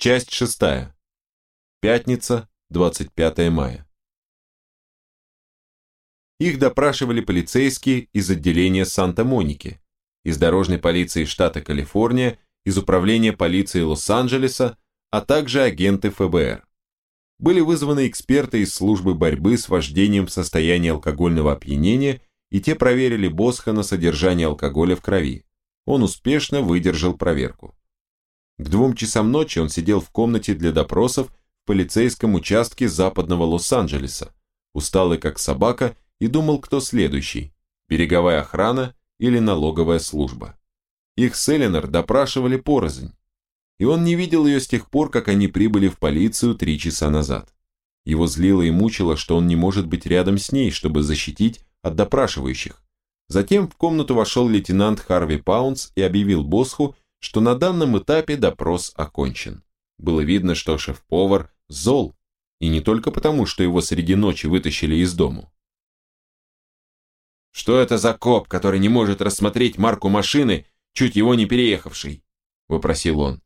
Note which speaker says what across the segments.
Speaker 1: Часть шестая. Пятница, 25 мая. Их допрашивали полицейские из отделения Санта-Моники, из дорожной полиции штата Калифорния, из управления полиции Лос-Анджелеса, а также агенты ФБР. Были вызваны эксперты из службы борьбы с вождением в состоянии алкогольного опьянения, и те проверили Босха на содержание алкоголя в крови. Он успешно выдержал проверку. К двум часам ночи он сидел в комнате для допросов в полицейском участке западного Лос-Анджелеса, усталый как собака, и думал, кто следующий – береговая охрана или налоговая служба. Их с Эленор допрашивали порознь, и он не видел ее с тех пор, как они прибыли в полицию три часа назад. Его злило и мучило, что он не может быть рядом с ней, чтобы защитить от допрашивающих. Затем в комнату вошел лейтенант Харви Паунс и объявил Босху, что на данном этапе допрос окончен. Было видно, что шеф-повар зол, и не только потому, что его среди ночи вытащили из дому. «Что это за коп, который не может рассмотреть марку машины, чуть его не переехавший?» – вопросил он.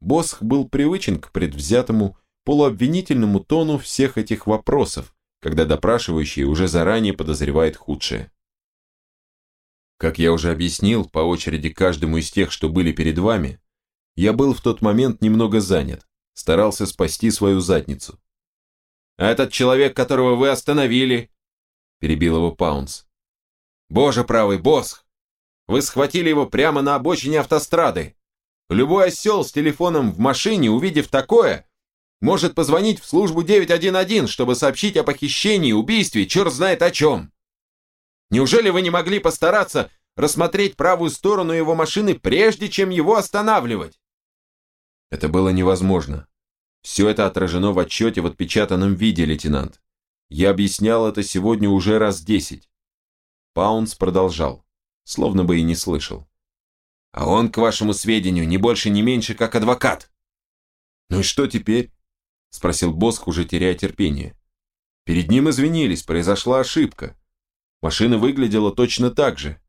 Speaker 1: Босх был привычен к предвзятому, полуобвинительному тону всех этих вопросов, когда допрашивающий уже заранее подозревает худшее. Как я уже объяснил, по очереди каждому из тех, что были перед вами, я был в тот момент немного занят, старался спасти свою задницу. «А этот человек, которого вы остановили?» перебил его Паунс. «Боже правый, босс! Вы схватили его прямо на обочине автострады. Любой осел с телефоном в машине, увидев такое, может позвонить в службу 911, чтобы сообщить о похищении, убийстве, черт знает о чем. Неужели вы не могли постараться рассмотреть правую сторону его машины, прежде чем его останавливать? Это было невозможно. Все это отражено в отчете в отпечатанном виде, лейтенант. Я объяснял это сегодня уже раз десять. Паунс продолжал, словно бы и не слышал. А он, к вашему сведению, не больше, не меньше, как адвокат. Ну и что теперь? Спросил Босх, уже теряя терпение. Перед ним извинились, произошла ошибка. Машина выглядела точно так же.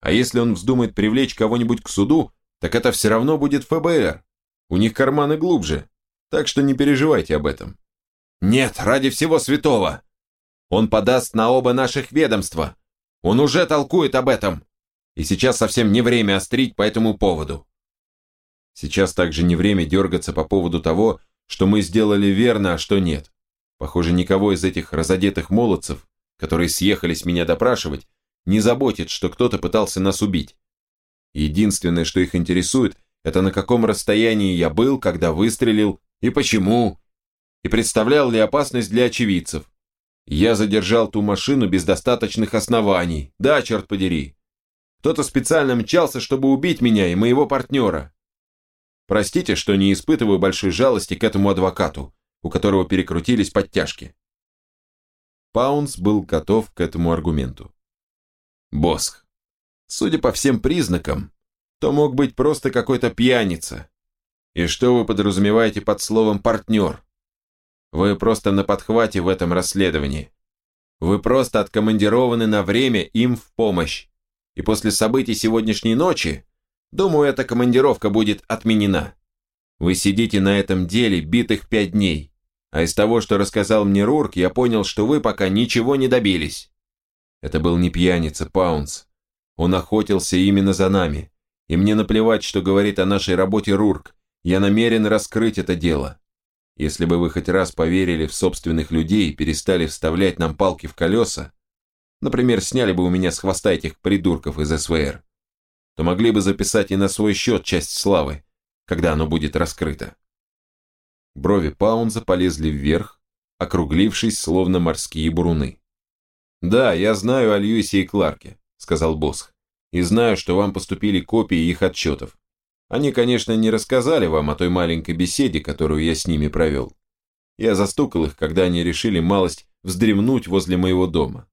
Speaker 1: А если он вздумает привлечь кого-нибудь к суду, так это все равно будет ФБР. У них карманы глубже, так что не переживайте об этом. Нет, ради всего святого. Он подаст на оба наших ведомства. Он уже толкует об этом. И сейчас совсем не время острить по этому поводу. Сейчас также не время дергаться по поводу того, что мы сделали верно, а что нет. Похоже, никого из этих разодетых молодцев которые съехались меня допрашивать, не заботит, что кто-то пытался нас убить. Единственное, что их интересует, это на каком расстоянии я был, когда выстрелил, и почему, и представлял ли опасность для очевидцев. Я задержал ту машину без достаточных оснований, да, черт подери. Кто-то специально мчался, чтобы убить меня и моего партнера. Простите, что не испытываю большой жалости к этому адвокату, у которого перекрутились подтяжки. Паунс был готов к этому аргументу. Босх. Судя по всем признакам, то мог быть просто какой-то пьяница. И что вы подразумеваете под словом «партнер»? Вы просто на подхвате в этом расследовании. Вы просто откомандированы на время им в помощь. И после событий сегодняшней ночи, думаю, эта командировка будет отменена. Вы сидите на этом деле битых пять дней. А из того, что рассказал мне Рурк, я понял, что вы пока ничего не добились. Это был не пьяница, Паунс. Он охотился именно за нами. И мне наплевать, что говорит о нашей работе Рурк. Я намерен раскрыть это дело. Если бы вы хоть раз поверили в собственных людей и перестали вставлять нам палки в колеса, например, сняли бы у меня с хвоста этих придурков из СВР, то могли бы записать и на свой счет часть славы, когда оно будет раскрыто. Брови Паунза полезли вверх, округлившись, словно морские буруны. «Да, я знаю о Льюисе и Кларке», — сказал Босх, «и знаю, что вам поступили копии их отчетов. Они, конечно, не рассказали вам о той маленькой беседе, которую я с ними провел. Я застукал их, когда они решили малость вздремнуть возле моего дома.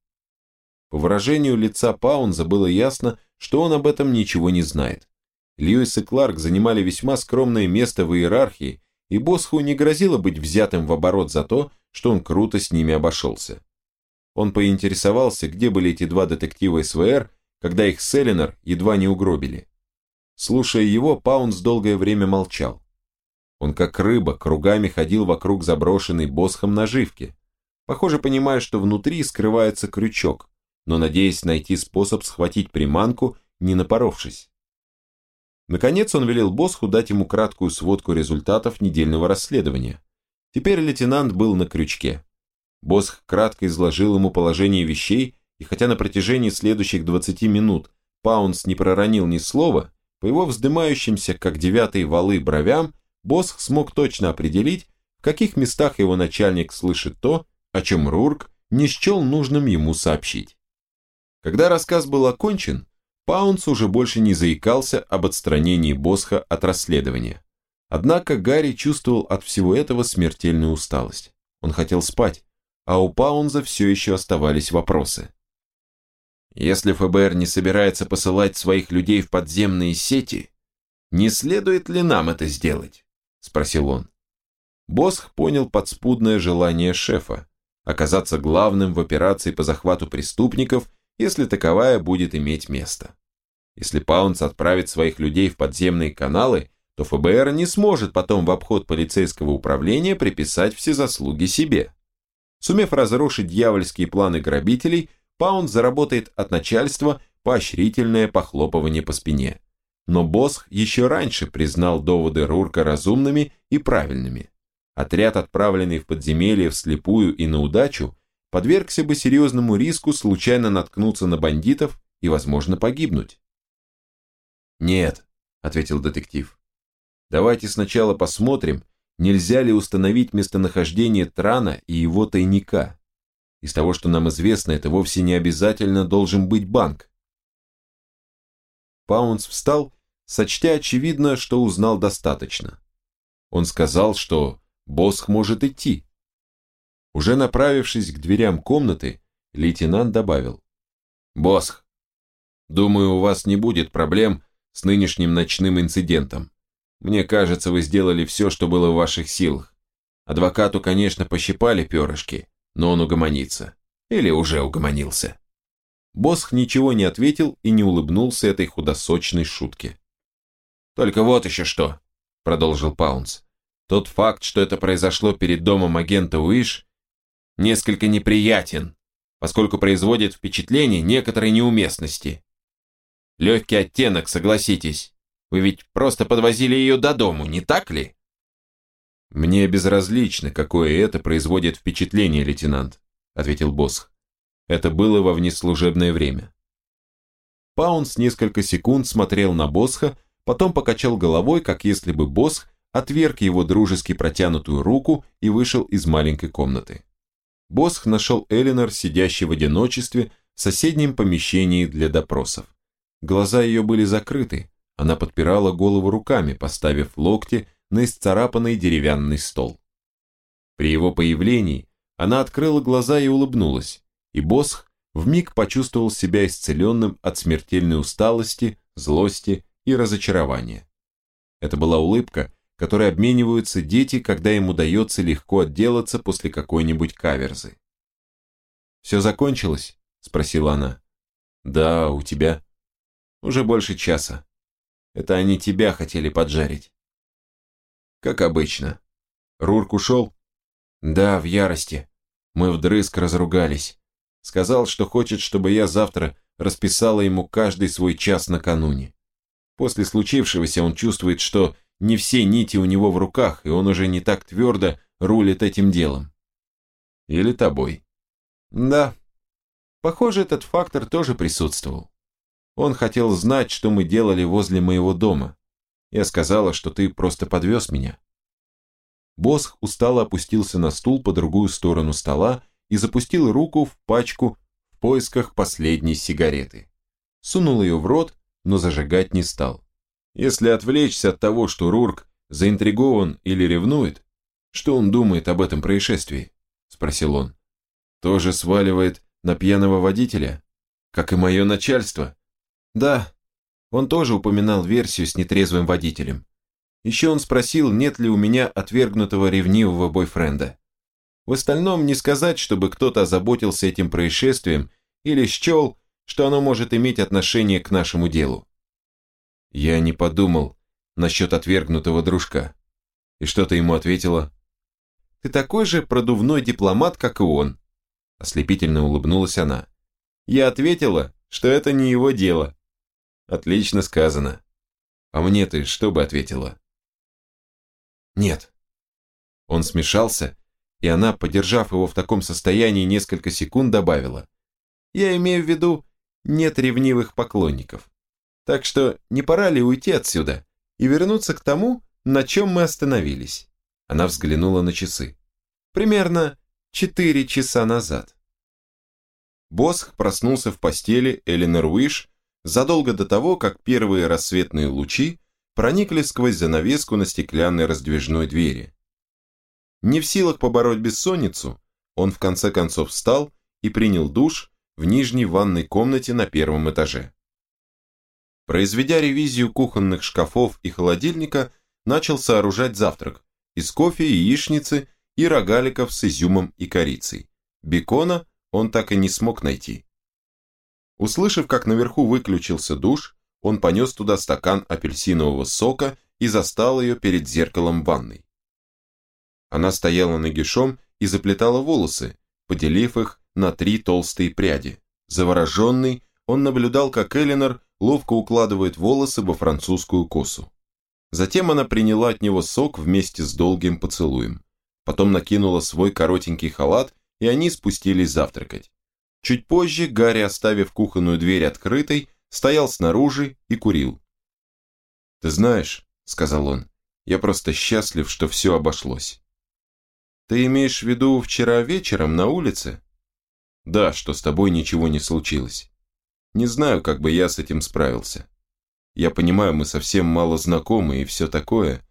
Speaker 1: По выражению лица Паунза было ясно, что он об этом ничего не знает. Льюис и Кларк занимали весьма скромное место в иерархии и Босху не грозило быть взятым в оборот за то, что он круто с ними обошелся. Он поинтересовался, где были эти два детектива СВР, когда их с Эленор едва не угробили. Слушая его, Паунс долгое время молчал. Он как рыба кругами ходил вокруг заброшенной босхом наживки, похоже, понимая, что внутри скрывается крючок, но надеясь найти способ схватить приманку, не напоровшись. Наконец он велел Босху дать ему краткую сводку результатов недельного расследования. Теперь лейтенант был на крючке. Босх кратко изложил ему положение вещей, и хотя на протяжении следующих 20 минут Паунс не проронил ни слова, по его вздымающимся, как девятые валы, бровям, Босх смог точно определить, в каких местах его начальник слышит то, о чем Рурк не счел нужным ему сообщить. Когда рассказ был окончен, Паунс уже больше не заикался об отстранении Босха от расследования. Однако Гарри чувствовал от всего этого смертельную усталость. Он хотел спать, а у Паунза все еще оставались вопросы. Если ФБР не собирается посылать своих людей в подземные сети, не следует ли нам это сделать? Спросил он. Босх понял подспудное желание шефа оказаться главным в операции по захвату преступников – если таковая будет иметь место. Если Паунс отправит своих людей в подземные каналы, то ФБР не сможет потом в обход полицейского управления приписать все заслуги себе. Сумев разрушить дьявольские планы грабителей, Паунс заработает от начальства поощрительное похлопывание по спине. Но Босх еще раньше признал доводы Рурка разумными и правильными. Отряд, отправленный в подземелье вслепую и на удачу, подвергся бы серьезному риску случайно наткнуться на бандитов и, возможно, погибнуть. «Нет», — ответил детектив. «Давайте сначала посмотрим, нельзя ли установить местонахождение Трана и его тайника. Из того, что нам известно, это вовсе не обязательно должен быть банк». Паунс встал, сочтя очевидно, что узнал достаточно. Он сказал, что Босх может идти. Уже направившись к дверям комнаты, лейтенант добавил. «Босх, думаю, у вас не будет проблем с нынешним ночным инцидентом. Мне кажется, вы сделали все, что было в ваших силах. Адвокату, конечно, пощипали перышки, но он угомонится. Или уже угомонился». Босх ничего не ответил и не улыбнулся этой худосочной шутке. «Только вот еще что», — продолжил Паунс. «Тот факт, что это произошло перед домом агента Уиш, несколько неприятен, поскольку производит впечатление некоторой неуместности. Легкий оттенок, согласитесь. Вы ведь просто подвозили ее до дому, не так ли? Мне безразлично, какое это производит впечатление, лейтенант, ответил Босх. Это было во внеслужебное время. Паунс несколько секунд смотрел на Босха, потом покачал головой, как если бы Босх отверг его дружески протянутую руку и вышел из маленькой комнаты. Босх нашел Элинор, сидящей в одиночестве, в соседнем помещении для допросов. Глаза ее были закрыты, она подпирала голову руками, поставив локти на исцарапанный деревянный стол. При его появлении она открыла глаза и улыбнулась, и Босх вмиг почувствовал себя исцеленным от смертельной усталости, злости и разочарования. Это была улыбка, которой обмениваются дети, когда им удается легко отделаться после какой-нибудь каверзы. «Все закончилось?» – спросила она. «Да, у тебя?» «Уже больше часа. Это они тебя хотели поджарить». «Как обычно. Рурк ушел?» «Да, в ярости. Мы вдрызг разругались. Сказал, что хочет, чтобы я завтра расписала ему каждый свой час накануне. После случившегося он чувствует, что не все нити у него в руках, и он уже не так твердо рулит этим делом. Или тобой. Да. Похоже, этот фактор тоже присутствовал. Он хотел знать, что мы делали возле моего дома. Я сказала, что ты просто подвез меня. Босх устало опустился на стул по другую сторону стола и запустил руку в пачку в поисках последней сигареты. Сунул ее в рот, но зажигать не стал. Если отвлечься от того, что Рурк заинтригован или ревнует, что он думает об этом происшествии? Спросил он. Тоже сваливает на пьяного водителя? Как и мое начальство? Да, он тоже упоминал версию с нетрезвым водителем. Еще он спросил, нет ли у меня отвергнутого ревнивого бойфренда. В остальном не сказать, чтобы кто-то озаботился этим происшествием или счел, что оно может иметь отношение к нашему делу. Я не подумал насчет отвергнутого дружка. И что ты ему ответила? Ты такой же продувной дипломат, как и он. Ослепительно улыбнулась она. Я ответила, что это не его дело. Отлично сказано. А мне ты что бы ответила? Нет. Он смешался, и она, подержав его в таком состоянии несколько секунд, добавила. Я имею в виду, нет ревнивых поклонников. Так что не пора ли уйти отсюда и вернуться к тому, на чем мы остановились? Она взглянула на часы. Примерно четыре часа назад. Босх проснулся в постели Эленор Уиш задолго до того, как первые рассветные лучи проникли сквозь занавеску на стеклянной раздвижной двери. Не в силах побороть бессонницу, он в конце концов встал и принял душ в нижней ванной комнате на первом этаже. Произведя ревизию кухонных шкафов и холодильника, начал сооружать завтрак из кофе, яичницы и рогаликов с изюмом и корицей. Бекона он так и не смог найти. Услышав, как наверху выключился душ, он понес туда стакан апельсинового сока и застал ее перед зеркалом ванной. Она стояла нагишом и заплетала волосы, поделив их на три толстые пряди. Завороженный, он наблюдал, как Элинор ловко укладывает волосы во французскую косу. Затем она приняла от него сок вместе с долгим поцелуем. Потом накинула свой коротенький халат, и они спустились завтракать. Чуть позже Гарри, оставив кухонную дверь открытой, стоял снаружи и курил. «Ты знаешь», — сказал он, — «я просто счастлив, что все обошлось». «Ты имеешь в виду вчера вечером на улице?» «Да, что с тобой ничего не случилось. Не знаю, как бы я с этим справился. Я понимаю, мы совсем мало знакомы и все такое,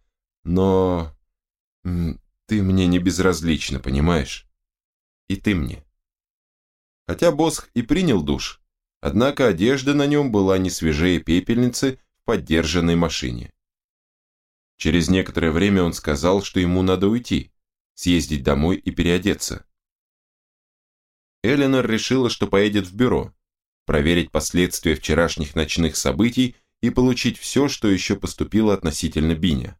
Speaker 1: но... Ты мне не безразлична, понимаешь? И ты мне». Хотя Босх и принял душ, однако одежда на нем была не свежее пепельницы в поддержанной машине. Через некоторое время он сказал, что ему надо уйти, съездить домой и переодеться. Эленор решила, что поедет в бюро, проверить последствия вчерашних ночных событий и получить все, что еще поступило относительно Биня.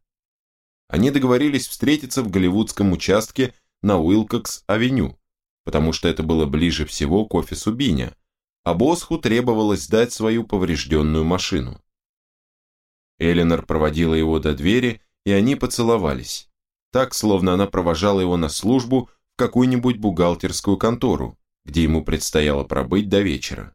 Speaker 1: Они договорились встретиться в голливудском участке на Уилкокс-авеню, потому что это было ближе всего к офису Биня, а Босху требовалось сдать свою поврежденную машину. Эленор проводила его до двери, и они поцеловались, так, словно она провожала его на службу в какую-нибудь бухгалтерскую контору, где ему предстояло пробыть до вечера.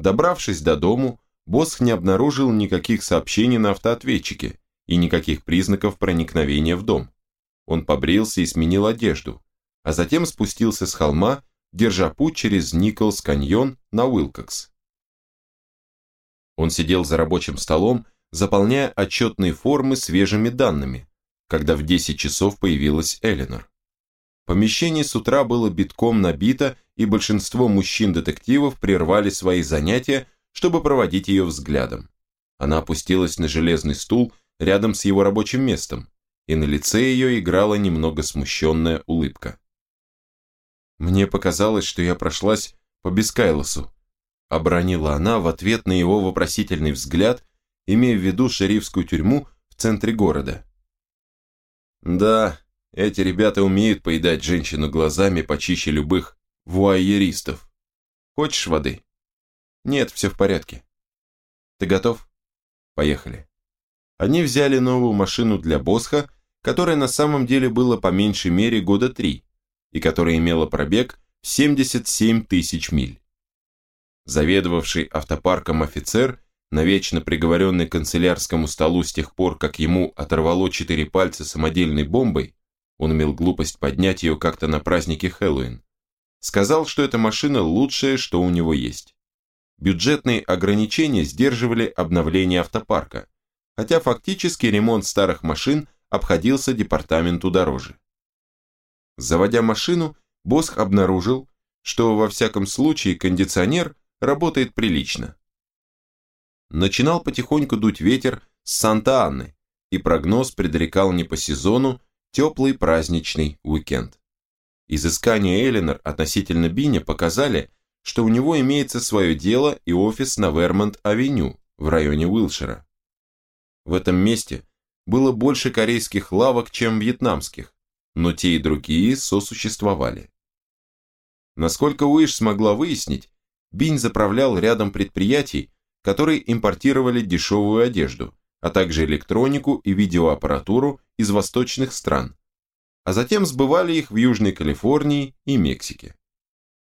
Speaker 1: Добравшись до дому, Босх не обнаружил никаких сообщений на автоответчике и никаких признаков проникновения в дом. Он побрился и сменил одежду, а затем спустился с холма держа путь через Николс каньон на Уилкокс. Он сидел за рабочим столом, заполняя отчетные формы свежими данными, когда в 10 часов появилась Эленор. Помещение с утра было битком набито, и большинство мужчин-детективов прервали свои занятия, чтобы проводить ее взглядом. Она опустилась на железный стул рядом с его рабочим местом, и на лице ее играла немного смущенная улыбка. Мне показалось, что я прошлась по Бескайлосу. Обронила она в ответ на его вопросительный взгляд, имея в виду шерифскую тюрьму в центре города. Да, эти ребята умеют поедать женщину глазами почище любых вуайеристов. Хочешь воды? Нет, все в порядке. Ты готов? Поехали. Они взяли новую машину для Босха, которая на самом деле было по меньшей мере года три, и которая имела пробег 77 тысяч миль. Заведовавший автопарком офицер, навечно приговоренный к канцелярскому столу с тех пор, как ему оторвало четыре пальца самодельной бомбой, он имел глупость поднять ее как-то на празднике Хэллоуин, сказал, что эта машина лучшее, что у него есть. Бюджетные ограничения сдерживали обновление автопарка, хотя фактически ремонт старых машин обходился департаменту дороже. Заводя машину, Босх обнаружил, что во всяком случае кондиционер работает прилично. Начинал потихоньку дуть ветер с Санта-Анны, и прогноз предрекал не по сезону теплый праздничный уикенд. Изыскания Эленор относительно Биня показали, что у него имеется свое дело и офис на Вермонт-авеню в районе Уилшера. В этом месте было больше корейских лавок, чем вьетнамских, но те и другие сосуществовали. Насколько Уиш смогла выяснить, Бинь заправлял рядом предприятий, которые импортировали дешевую одежду, а также электронику и видеоаппаратуру из восточных стран, а затем сбывали их в Южной Калифорнии и Мексике.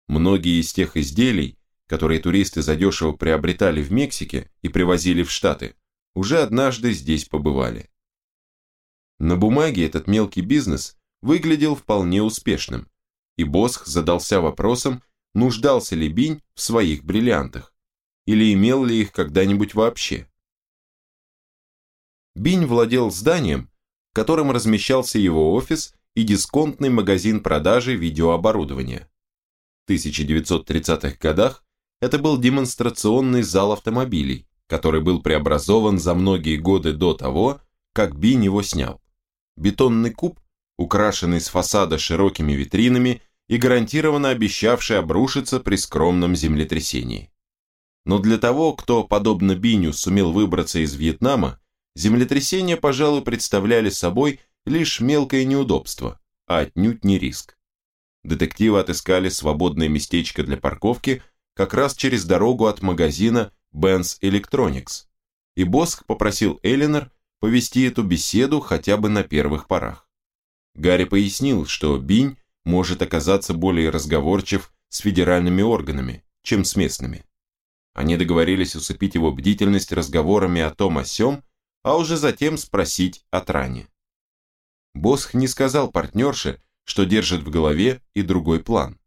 Speaker 1: Многие из тех изделий, которые туристы задешево приобретали в Мексике и привозили в Штаты, уже однажды здесь побывали. На бумаге этот мелкий бизнес выглядел вполне успешным, и Босх задался вопросом, нуждался ли Бинь в своих бриллиантах, или имел ли их когда-нибудь вообще. Бинь владел зданием, в котором размещался его офис и дисконтный магазин продажи видеооборудования. В 1930-х годах это был демонстрационный зал автомобилей, который был преобразован за многие годы до того, как Бинь его снял. Бетонный куб, украшенный с фасада широкими витринами и гарантированно обещавший обрушиться при скромном землетрясении. Но для того, кто, подобно Биню, сумел выбраться из Вьетнама, землетрясения, пожалуй, представляли собой лишь мелкое неудобство, а отнюдь не риск. Детективы отыскали свободное местечко для парковки как раз через дорогу от магазина Benz Electronics, и Боск попросил Эллинор повести эту беседу хотя бы на первых порах. Гарри пояснил, что Бинь может оказаться более разговорчив с федеральными органами, чем с местными. Они договорились усыпить его бдительность разговорами о том о сём, а уже затем спросить о тране. Босх не сказал партнерше, что держит в голове и другой план.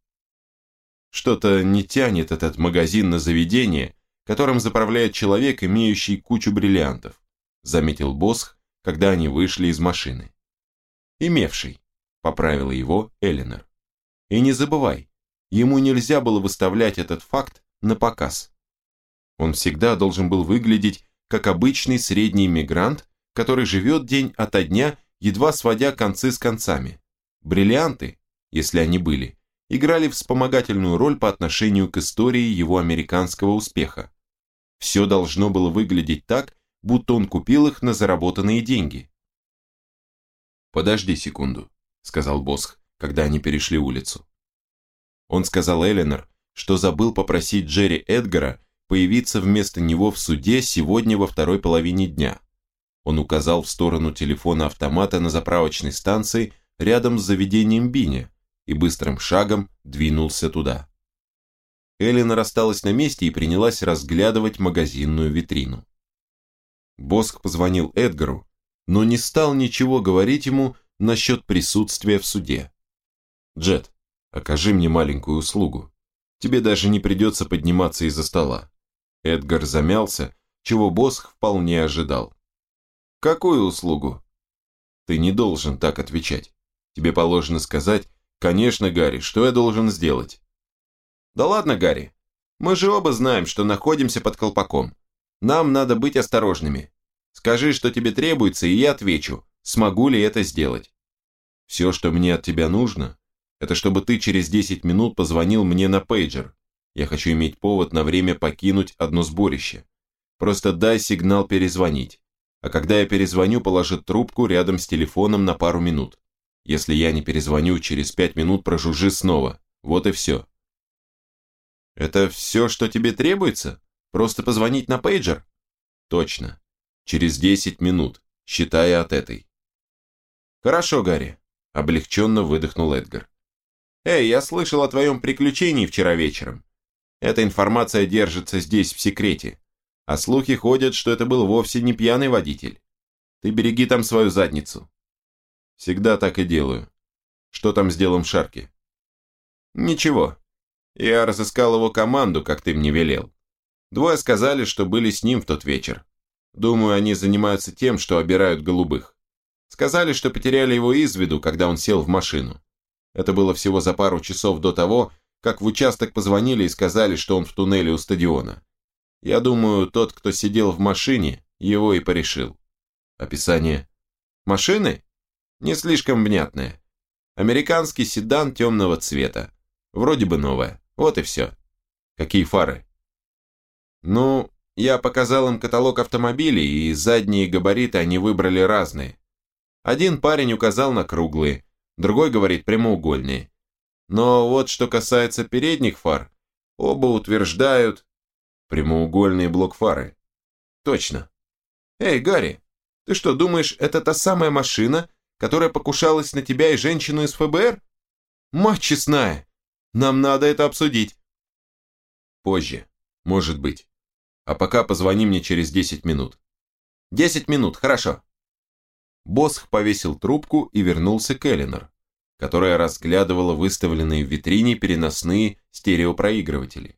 Speaker 1: Что-то не тянет этот магазин на заведение, которым заправляет человек, имеющий кучу бриллиантов, заметил Босх, когда они вышли из машины. Имевший, поправила его Элинор. И не забывай, ему нельзя было выставлять этот факт на показ. Он всегда должен был выглядеть как обычный средний мигрант, который живет день ото дня, едва сводя концы с концами. Бриллианты, если они были, играли вспомогательную роль по отношению к истории его американского успеха. Все должно было выглядеть так, будто он купил их на заработанные деньги. «Подожди секунду», – сказал Босх, когда они перешли улицу. Он сказал Эленор, что забыл попросить Джерри Эдгара появиться вместо него в суде сегодня во второй половине дня. Он указал в сторону телефона автомата на заправочной станции рядом с заведением Биня и быстрым шагом двинулся туда. Эленор осталась на месте и принялась разглядывать магазинную витрину. Боск позвонил Эдгару, но не стал ничего говорить ему насчет присутствия в суде. «Джет, окажи мне маленькую услугу. Тебе даже не придется подниматься из-за стола». Эдгар замялся, чего Босх вполне ожидал. «Какую услугу?» «Ты не должен так отвечать. Тебе положено сказать, конечно, Гарри, что я должен сделать?» «Да ладно, Гарри. Мы же оба знаем, что находимся под колпаком. Нам надо быть осторожными. Скажи, что тебе требуется, и я отвечу, смогу ли это сделать. Все, что мне от тебя нужно, это чтобы ты через 10 минут позвонил мне на пейджер. Я хочу иметь повод на время покинуть одно сборище. Просто дай сигнал перезвонить. А когда я перезвоню, положи трубку рядом с телефоном на пару минут. Если я не перезвоню, через 5 минут прожужжи снова. Вот и все. Это все, что тебе требуется? Просто позвонить на пейджер? Точно. Через 10 минут, считая от этой. Хорошо, Гарри. Облегченно выдохнул Эдгар. Эй, я слышал о твоем приключении вчера вечером. Эта информация держится здесь в секрете. А слухи ходят, что это был вовсе не пьяный водитель. Ты береги там свою задницу. Всегда так и делаю. Что там с делом Шарки? Ничего. Я разыскал его команду, как ты мне велел. Двое сказали, что были с ним в тот вечер. Думаю, они занимаются тем, что обирают голубых. Сказали, что потеряли его из виду, когда он сел в машину. Это было всего за пару часов до того, как в участок позвонили и сказали, что он в туннеле у стадиона. Я думаю, тот, кто сидел в машине, его и порешил. Описание. Машины? Не слишком внятное. Американский седан темного цвета. Вроде бы новая. Вот и все. Какие фары? Ну, Я показал им каталог автомобилей, и задние габариты они выбрали разные. Один парень указал на круглые, другой говорит прямоугольные. Но вот что касается передних фар, оба утверждают прямоугольные блок-фары. Точно. Эй, Гарри, ты что, думаешь, это та самая машина, которая покушалась на тебя и женщину из ФБР? Мать честная, нам надо это обсудить. Позже, может быть. А пока позвони мне через 10 минут. 10 минут, хорошо. Босх повесил трубку и вернулся к Элинор, которая разглядывала выставленные в витрине переносные стереопроигрыватели.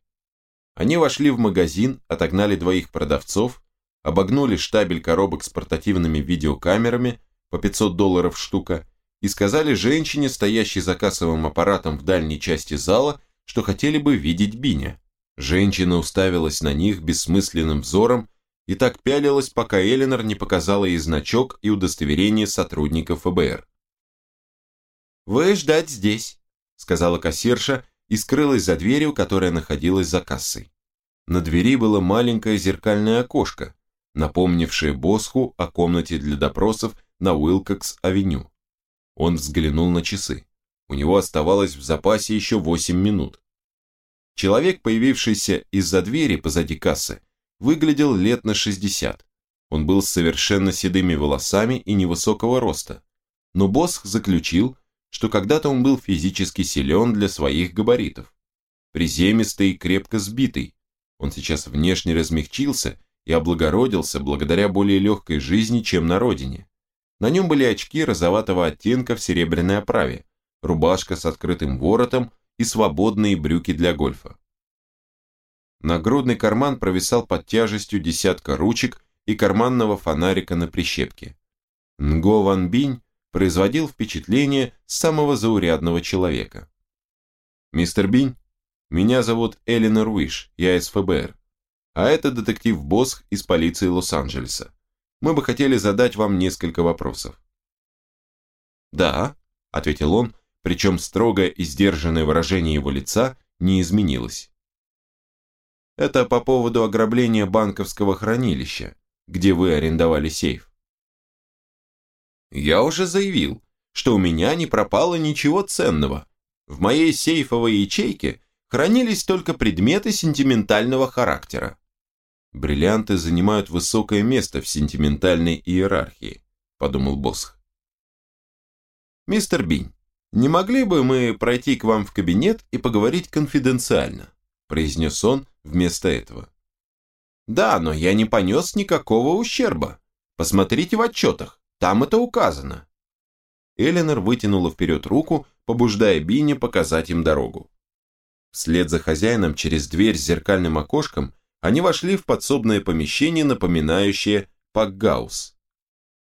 Speaker 1: Они вошли в магазин, отогнали двоих продавцов, обогнули штабель коробок с портативными видеокамерами по 500 долларов штука и сказали женщине, стоящей за кассовым аппаратом в дальней части зала, что хотели бы видеть Биня. Женщина уставилась на них бессмысленным взором и так пялилась, пока Эленор не показала ей значок и удостоверение сотрудника ФБР. «Вы ждать здесь», — сказала кассирша и скрылась за дверью, которая находилась за кассой. На двери было маленькое зеркальное окошко, напомнившее Босху о комнате для допросов на Уилкокс-авеню. Он взглянул на часы. У него оставалось в запасе еще 8 минут. Человек, появившийся из-за двери позади кассы, выглядел лет на 60. Он был с совершенно седыми волосами и невысокого роста. Но Босх заключил, что когда-то он был физически силен для своих габаритов. Приземистый и крепко сбитый, он сейчас внешне размягчился и облагородился благодаря более легкой жизни, чем на родине. На нем были очки розоватого оттенка в серебряной оправе, рубашка с открытым воротом и свободные брюки для гольфа. Нагрудный карман провисал под тяжестью десятка ручек и карманного фонарика на прищепке. Нго Ван Бинь производил впечатление самого заурядного человека. «Мистер Бинь, меня зовут Элинор Уиш, я из ФБР, а это детектив Босх из полиции Лос-Анджелеса. Мы бы хотели задать вам несколько вопросов». «Да», — ответил он, причем строгое и сдержанное выражение его лица не изменилось. Это по поводу ограбления банковского хранилища, где вы арендовали сейф. Я уже заявил, что у меня не пропало ничего ценного. В моей сейфовой ячейке хранились только предметы сентиментального характера. Бриллианты занимают высокое место в сентиментальной иерархии, подумал Босх. Мистер Бинь, не могли бы мы пройти к вам в кабинет и поговорить конфиденциально? произнес он вместо этого. Да, но я не понес никакого ущерба. Посмотрите в отчетах, там это указано. Эленор вытянула вперед руку, побуждая Бинни показать им дорогу. Вслед за хозяином через дверь с зеркальным окошком они вошли в подсобное помещение, напоминающее пакгаус.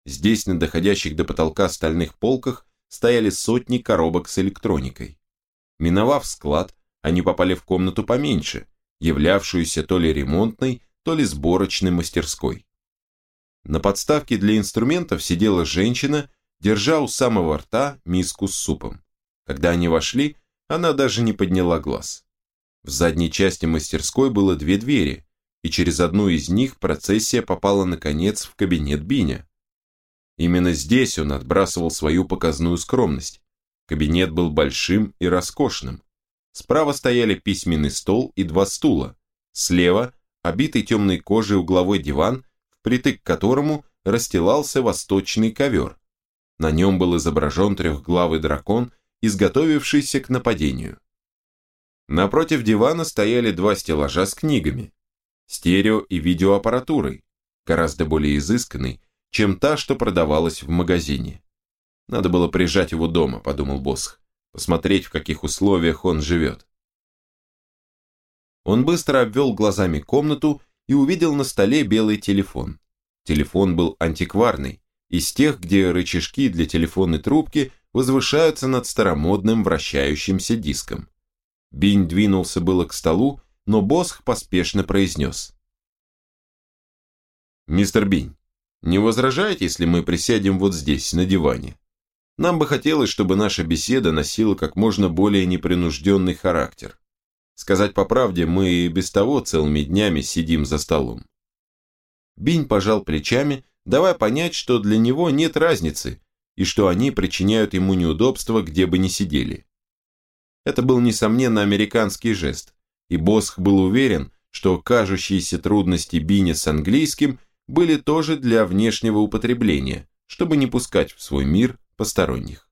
Speaker 1: Здесь на доходящих до потолка стальных полках стояли сотни коробок с электроникой. Миновав склад, они попали в комнату поменьше, являвшуюся то ли ремонтной, то ли сборочной мастерской. На подставке для инструментов сидела женщина, держа у самого рта миску с супом. Когда они вошли, она даже не подняла глаз. В задней части мастерской было две двери, и через одну из них процессия попала наконец в кабинет Биня. Именно здесь он отбрасывал свою показную скромность. Кабинет был большим и роскошным. Справа стояли письменный стол и два стула. Слева – обитый темной кожей угловой диван, впритык к которому расстилался восточный ковер. На нем был изображен трехглавый дракон, изготовившийся к нападению. Напротив дивана стояли два стеллажа с книгами, стерео и видеоаппаратурой, гораздо более изысканной, чем та, что продавалась в магазине. Надо было прижать его дома, подумал Босх посмотреть, в каких условиях он живет. Он быстро обвел глазами комнату и увидел на столе белый телефон. Телефон был антикварный, из тех, где рычажки для телефонной трубки возвышаются над старомодным вращающимся диском. Бинь двинулся было к столу, но Босх поспешно произнес. «Мистер Бинь, не возражаете, если мы присядем вот здесь, на диване? Нам бы хотелось, чтобы наша беседа носила как можно более непринужденный характер. Сказать по правде, мы и без того целыми днями сидим за столом. Бинь пожал плечами, давая понять, что для него нет разницы, и что они причиняют ему неудобства, где бы ни сидели. Это был, несомненно, американский жест, и Босх был уверен, что кажущиеся трудности Биня с английским были тоже для внешнего употребления, чтобы не пускать в свой мир посторонних.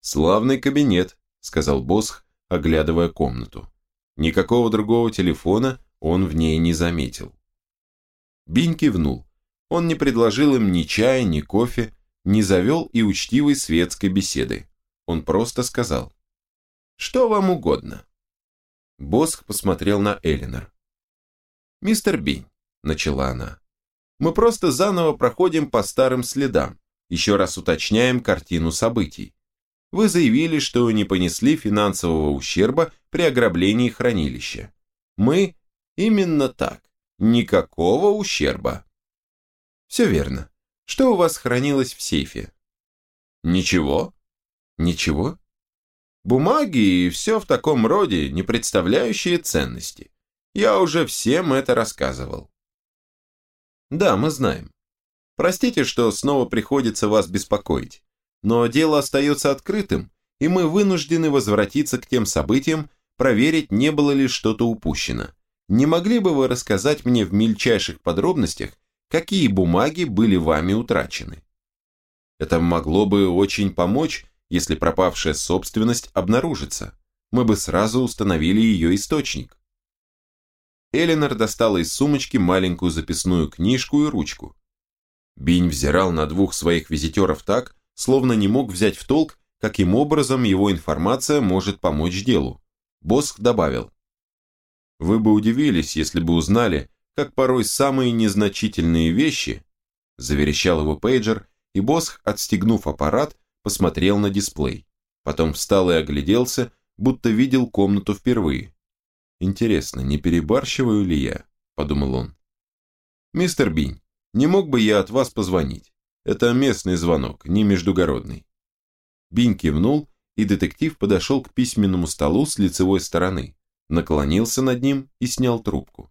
Speaker 1: «Славный кабинет», — сказал Босх, оглядывая комнату. Никакого другого телефона он в ней не заметил. Бинь кивнул. Он не предложил им ни чая, ни кофе, не завел и учтивой светской беседы. Он просто сказал, «Что вам угодно?» Босх посмотрел на Элинор. «Мистер Бинь», — начала она, — «мы просто заново проходим по старым следам, еще раз уточняем картину событий. Вы заявили, что не понесли финансового ущерба при ограблении хранилища. Мы именно так. Никакого ущерба. Все верно. Что у вас хранилось в сейфе? Ничего. Ничего? Бумаги и все в таком роде, не представляющие ценности. Я уже всем это рассказывал. Да, мы знаем. Простите, что снова приходится вас беспокоить. Но дело остается открытым, и мы вынуждены возвратиться к тем событиям, проверить, не было ли что-то упущено. Не могли бы вы рассказать мне в мельчайших подробностях, какие бумаги были вами утрачены? Это могло бы очень помочь, если пропавшая собственность обнаружится. Мы бы сразу установили ее источник. Эленор достала из сумочки маленькую записную книжку и ручку. Бинь взирал на двух своих визитеров так, словно не мог взять в толк, каким образом его информация может помочь делу. Босх добавил. Вы бы удивились, если бы узнали, как порой самые незначительные вещи, заверещал его пейджер, и Босх, отстегнув аппарат, посмотрел на дисплей. Потом встал и огляделся, будто видел комнату впервые. «Интересно, не перебарщиваю ли я?» – подумал он. «Мистер Бинь, не мог бы я от вас позвонить? Это местный звонок, не междугородный». Бинь кивнул, и детектив подошел к письменному столу с лицевой стороны наклонился над ним и снял трубку.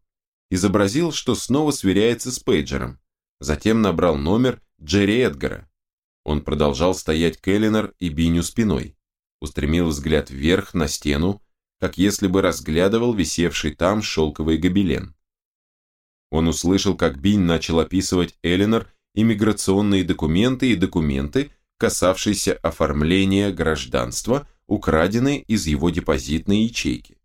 Speaker 1: Изобразил, что снова сверяется с пейджером. Затем набрал номер Джерри Эдгара. Он продолжал стоять к и Биню спиной. Устремил взгляд вверх на стену, как если бы разглядывал висевший там шелковый гобелен. Он услышал, как Бинь начал описывать Эллинор иммиграционные документы и документы, касавшиеся оформления гражданства, украденные из его депозитной ячейки.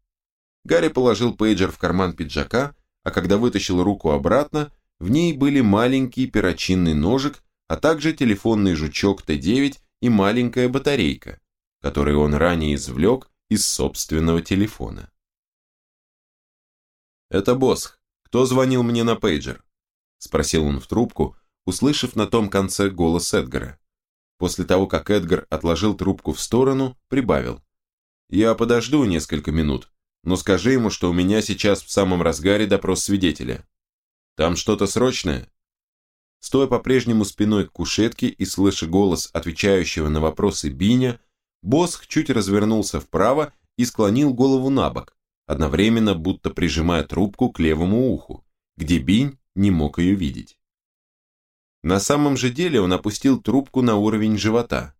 Speaker 1: Гарри положил пейджер в карман пиджака, а когда вытащил руку обратно, в ней были маленький перочинный ножик, а также телефонный жучок Т9 и маленькая батарейка, которую он ранее извлек из собственного телефона. «Это Босх. Кто звонил мне на пейджер?» – спросил он в трубку, услышав на том конце голос Эдгара. После того, как Эдгар отложил трубку в сторону, прибавил. «Я подожду несколько минут но скажи ему, что у меня сейчас в самом разгаре допрос свидетеля. Там что-то срочное?» Стоя по-прежнему спиной к кушетке и слыша голос, отвечающего на вопросы Биня, Босх чуть развернулся вправо и склонил голову на бок, одновременно будто прижимая трубку к левому уху, где Бинь не мог ее видеть. На самом же деле он опустил трубку на уровень живота,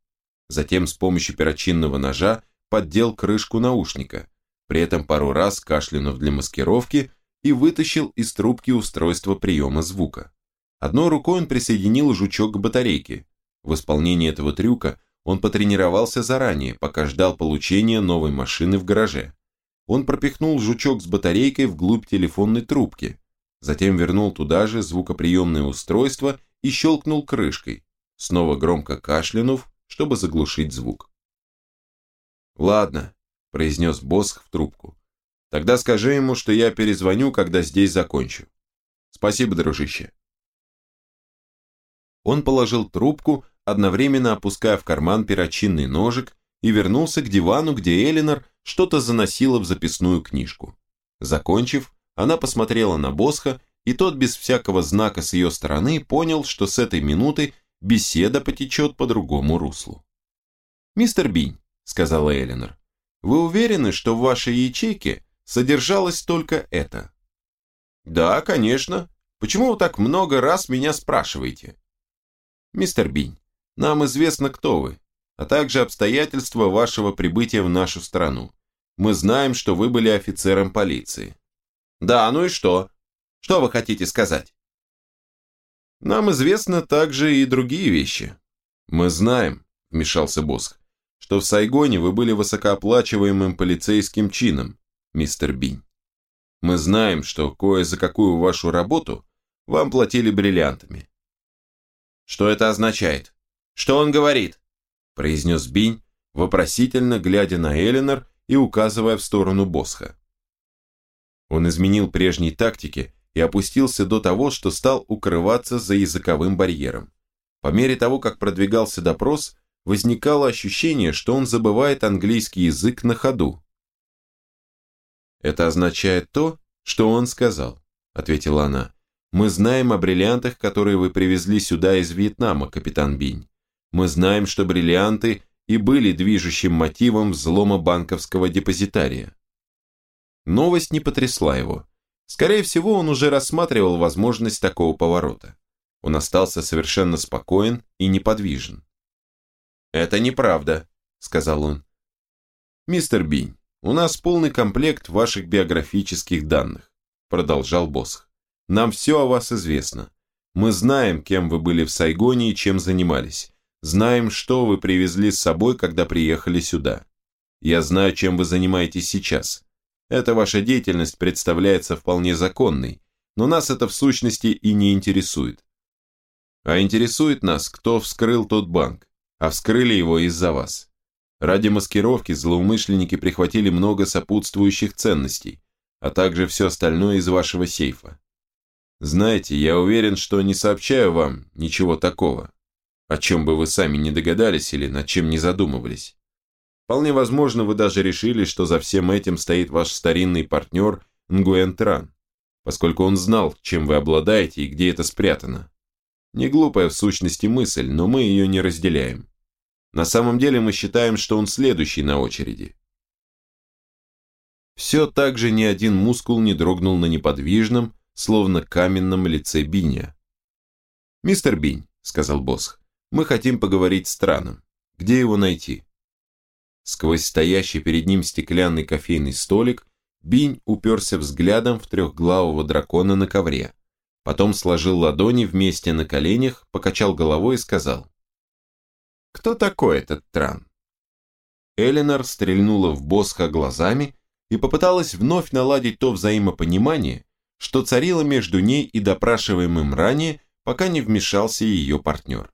Speaker 1: затем с помощью перочинного ножа поддел крышку наушника, при этом пару раз кашлянув для маскировки и вытащил из трубки устройство приема звука. Одной рукой он присоединил жучок к батарейке. В исполнении этого трюка он потренировался заранее, пока ждал получения новой машины в гараже. Он пропихнул жучок с батарейкой вглубь телефонной трубки, затем вернул туда же звукоприемное устройство и щелкнул крышкой, снова громко кашлянув, чтобы заглушить звук. «Ладно, произнес Босх в трубку. Тогда скажи ему, что я перезвоню, когда здесь закончу. Спасибо, дружище. Он положил трубку, одновременно опуская в карман перочинный ножик и вернулся к дивану, где Элинор что-то заносила в записную книжку. Закончив, она посмотрела на Босха, и тот без всякого знака с ее стороны понял, что с этой минуты беседа потечет по другому руслу. «Мистер Бинь», — сказала Элинор, вы уверены, что в вашей ячейке содержалось только это? Да, конечно. Почему вы так много раз меня спрашиваете? Мистер Бинь, нам известно, кто вы, а также обстоятельства вашего прибытия в нашу страну. Мы знаем, что вы были офицером полиции. Да, ну и что? Что вы хотите сказать? Нам известно также и другие вещи. Мы знаем, вмешался Босх, что в Сайгоне вы были высокооплачиваемым полицейским чином, мистер Бинь. Мы знаем, что кое за какую вашу работу вам платили бриллиантами. Что это означает? Что он говорит? произнес Бинь, вопросительно глядя на Эленор и указывая в сторону Босха. Он изменил прежней тактики и опустился до того, что стал укрываться за языковым барьером. По мере того, как продвигался допрос, возникало ощущение, что он забывает английский язык на ходу. «Это означает то, что он сказал», — ответила она. «Мы знаем о бриллиантах, которые вы привезли сюда из Вьетнама, капитан Бинь. Мы знаем, что бриллианты и были движущим мотивом взлома банковского депозитария». Новость не потрясла его. Скорее всего, он уже рассматривал возможность такого поворота. Он остался совершенно спокоен и неподвижен. «Это неправда», — сказал он. «Мистер Бинь, у нас полный комплект ваших биографических данных», — продолжал Босх. «Нам все о вас известно. Мы знаем, кем вы были в Сайгоне и чем занимались. Знаем, что вы привезли с собой, когда приехали сюда. Я знаю, чем вы занимаетесь сейчас. Эта ваша деятельность представляется вполне законной, но нас это в сущности и не интересует. А интересует нас, кто вскрыл тот банк, а вскрыли его из-за вас. Ради маскировки злоумышленники прихватили много сопутствующих ценностей, а также все остальное из вашего сейфа. Знаете, я уверен, что не сообщаю вам ничего такого, о чем бы вы сами не догадались или над чем не задумывались. Вполне возможно, вы даже решили, что за всем этим стоит ваш старинный партнер Нгуэн Тран, поскольку он знал, чем вы обладаете и где это спрятано. Не глупая в сущности мысль, но мы ее не разделяем. На самом деле мы считаем, что он следующий на очереди. Все так же ни один мускул не дрогнул на неподвижном, словно каменном лице Биня. «Мистер Бинь», — сказал Босх, — «мы хотим поговорить с Траном. Где его найти?» Сквозь стоящий перед ним стеклянный кофейный столик Бинь уперся взглядом в трехглавого дракона на ковре. Потом сложил ладони вместе на коленях, покачал головой и сказал. «Кто такой этот Тран?» Эленор стрельнула в Босха глазами и попыталась вновь наладить то взаимопонимание, что царило между ней и допрашиваемым ранее, пока не вмешался ее партнер.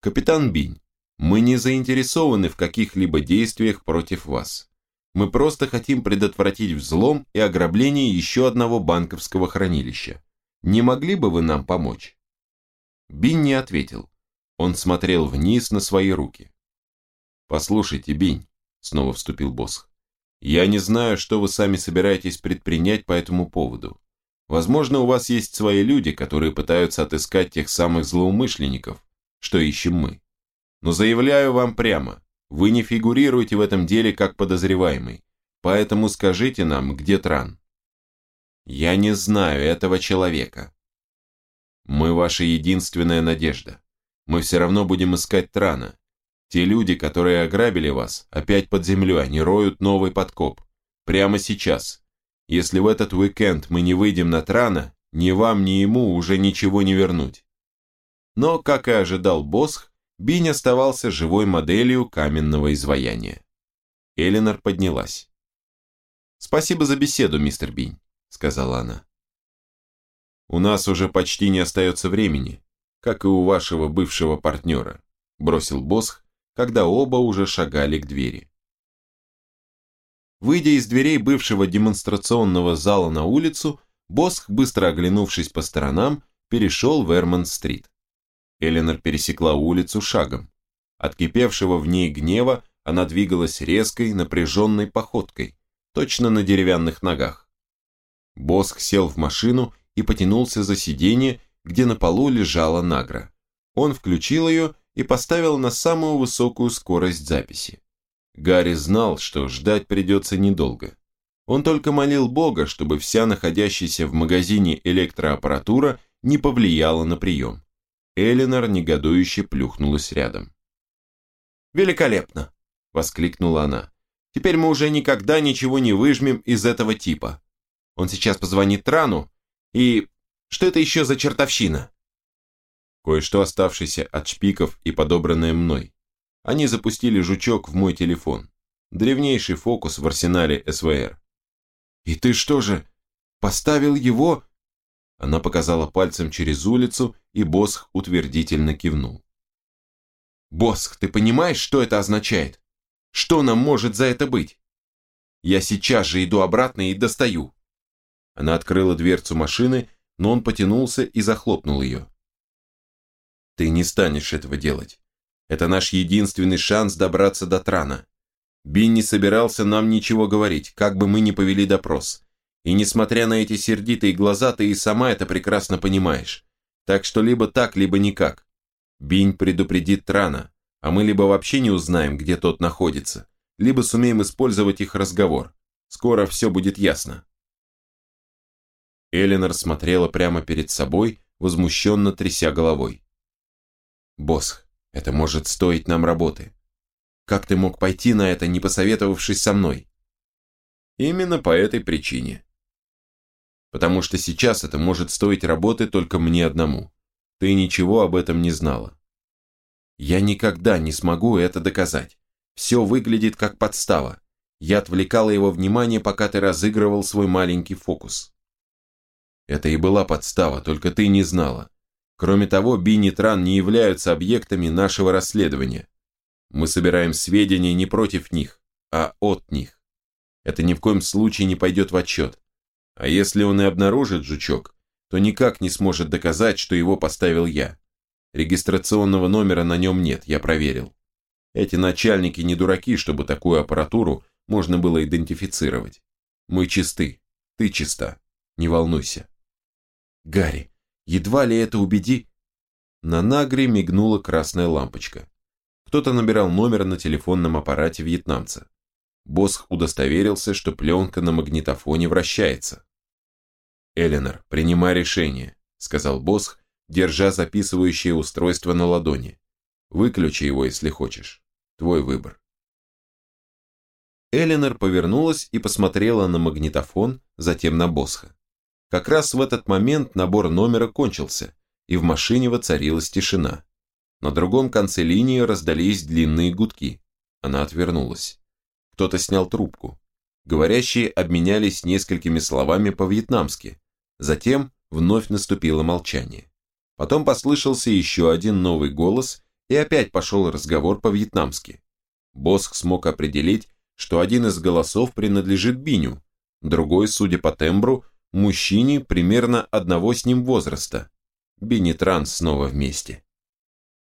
Speaker 1: «Капитан Бинь, мы не заинтересованы в каких-либо действиях против вас. Мы просто хотим предотвратить взлом и ограбление еще одного банковского хранилища. Не могли бы вы нам помочь?» Бин не ответил. Он смотрел вниз на свои руки. «Послушайте, Бинь», — снова вступил босс, «я не знаю, что вы сами собираетесь предпринять по этому поводу. Возможно, у вас есть свои люди, которые пытаются отыскать тех самых злоумышленников, что ищем мы. Но заявляю вам прямо, вы не фигурируете в этом деле как подозреваемый, поэтому скажите нам, где Тран. Я не знаю этого человека. Мы ваша единственная надежда. Мы все равно будем искать Трана. Те люди, которые ограбили вас, опять под землей, они роют новый подкоп. Прямо сейчас. Если в этот уикенд мы не выйдем на Трана, ни вам, ни ему уже ничего не вернуть. Но, как и ожидал Босх, Бинь оставался живой моделью каменного изваяния. Эленор поднялась. «Спасибо за беседу, мистер Бинь», — сказала она. «У нас уже почти не остается времени, как и у вашего бывшего партнера», — бросил Босх, когда оба уже шагали к двери. Выйдя из дверей бывшего демонстрационного зала на улицу, Босх, быстро оглянувшись по сторонам, перешел в Эрман-стрит. Эленор пересекла улицу шагом. От кипевшего в ней гнева она двигалась резкой, напряженной походкой, точно на деревянных ногах. Босх сел в машину и потянулся за сиденье, где на полу лежала Награ. Он включил ее и поставил на самую высокую скорость записи. Гарри знал, что ждать придется недолго. Он только молил Бога, чтобы вся находящаяся в магазине электроаппаратура не повлияла на прием. Эленор негодующе плюхнулась рядом.
Speaker 2: «Великолепно!» – воскликнула она. «Теперь мы уже никогда ничего не выжмем из этого типа. Он сейчас позвонит Трану, и... Что это еще за чертовщина?»
Speaker 1: Кое-что оставшееся от шпиков и подобранное мной. Они запустили жучок в мой телефон. Древнейший фокус в арсенале СВР.
Speaker 2: «И ты что же, поставил его?»
Speaker 1: Она показала пальцем через улицу, и Босх утвердительно кивнул.
Speaker 2: «Босх, ты понимаешь, что это означает? Что нам может за это быть? Я сейчас же иду обратно и достаю».
Speaker 1: Она открыла дверцу машины, но он потянулся и захлопнул ее. «Ты не станешь этого делать. Это наш единственный шанс добраться до Трана. Бин не собирался нам ничего говорить, как бы мы ни повели допрос. И несмотря на эти сердитые глаза, ты и сама это прекрасно понимаешь. Так что либо так, либо никак. Бинь предупредит Трана, а мы либо вообще не узнаем, где тот находится, либо сумеем использовать их разговор. Скоро все будет ясно. Эленор смотрела прямо перед собой, возмущенно тряся головой. «Босх, это может стоить нам работы. Как ты мог пойти на это, не посоветовавшись со мной? Именно по этой причине. Потому что сейчас это может стоить работы только мне одному. Ты ничего об этом не знала. Я никогда не смогу это доказать. Все выглядит как подстава. Я отвлекала его внимание, пока ты разыгрывал свой маленький фокус. Это и была подстава, только ты не знала. Кроме того, Бин и Тран не являются объектами нашего расследования. Мы собираем сведения не против них, а от них. Это ни в коем случае не пойдет в отчет. А если он и обнаружит жучок, то никак не сможет доказать, что его поставил я. Регистрационного номера на нем нет, я проверил. Эти начальники не дураки, чтобы такую аппаратуру можно было идентифицировать. Мы чисты, ты чиста, не волнуйся.
Speaker 2: Гарри, едва ли это убеди...
Speaker 1: На Нагре мигнула красная лампочка. Кто-то набирал номер на телефонном аппарате вьетнамца. Босх удостоверился, что пленка на магнитофоне вращается. «Эленор, принимай решение», — сказал Босх, держа записывающее устройство на ладони. «Выключи его, если хочешь. Твой выбор». Эленор повернулась и посмотрела на магнитофон, затем на Босха. Как раз в этот момент набор номера кончился, и в машине воцарилась тишина. На другом конце линии раздались длинные гудки. Она отвернулась. Кто-то снял трубку. Говорящие обменялись несколькими словами по-вьетнамски. Затем вновь наступило молчание. Потом послышался еще один новый голос, и опять пошел разговор по-вьетнамски. Босх смог определить, что один из голосов принадлежит Биню, другой, судя по тембру, мужчине примерно одного с ним возраста. Бини Транс снова вместе.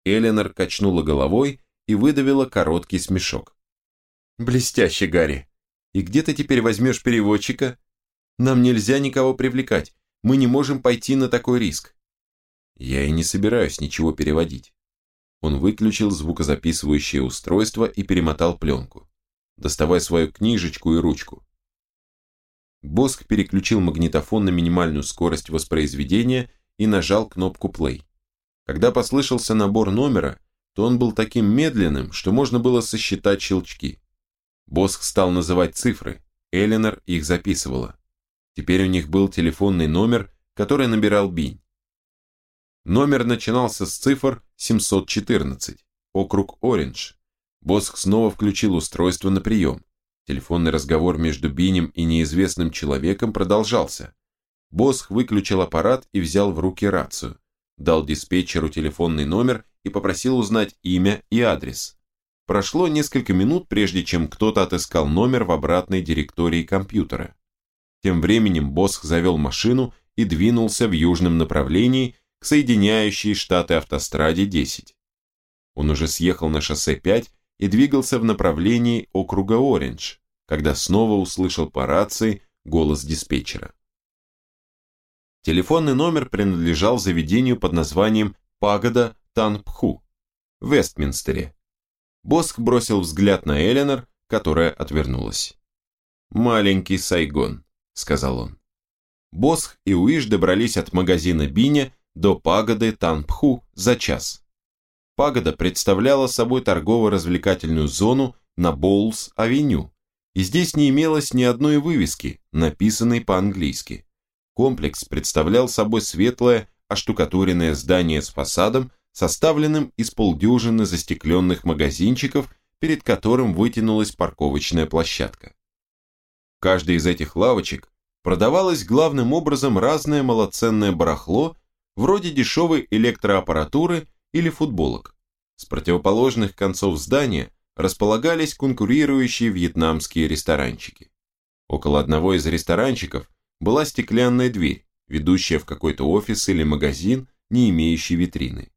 Speaker 1: Эленор качнула головой и выдавила короткий смешок. «Блестяще, Гарри! И где ты теперь возьмешь переводчика? Нам нельзя никого привлекать, мы не можем пойти на такой риск». «Я и не собираюсь ничего переводить». Он выключил звукозаписывающее устройство и перемотал пленку. «Доставай свою книжечку и ручку». Боск переключил магнитофон на минимальную скорость воспроизведения и нажал кнопку play. Когда послышался набор номера, то он был таким медленным, что можно было сосчитать щелчки. Босх стал называть цифры, Эленор их записывала. Теперь у них был телефонный номер, который набирал Бинь. Номер начинался с цифр 714, округ Ориндж. Босх снова включил устройство на прием. Телефонный разговор между Бинем и неизвестным человеком продолжался. Босх выключил аппарат и взял в руки рацию дал диспетчеру телефонный номер и попросил узнать имя и адрес. Прошло несколько минут, прежде чем кто-то отыскал номер в обратной директории компьютера. Тем временем Босх завел машину и двинулся в южном направлении к соединяющей штаты автостраде 10. Он уже съехал на шоссе 5 и двигался в направлении округа Ориндж, когда снова услышал по рации голос диспетчера. Телефонный номер принадлежал заведению под названием «Пагода Танпху» в Вестминстере. Боск бросил взгляд на Эленор, которая отвернулась.
Speaker 2: «Маленький Сайгон», — сказал он. Босх и Уиш добрались от магазина Биня до пагоды Танпху за час. Пагода представляла собой торгово-развлекательную зону на Боулс-авеню, и здесь не имелось ни одной вывески, написанной по-английски. Комплекс представлял собой светлое, оштукатуренное здание с фасадом, составленным из полдюжины застекленных магазинчиков, перед которым вытянулась парковочная площадка. В каждой из этих лавочек продавалось главным образом разное малоценное барахло, вроде дешевой электроаппаратуры или футболок. С противоположных концов здания располагались конкурирующие вьетнамские ресторанчики. Около одного из ресторанчиков была стеклянная дверь, ведущая в какой-то офис или магазин, не имеющий витрины.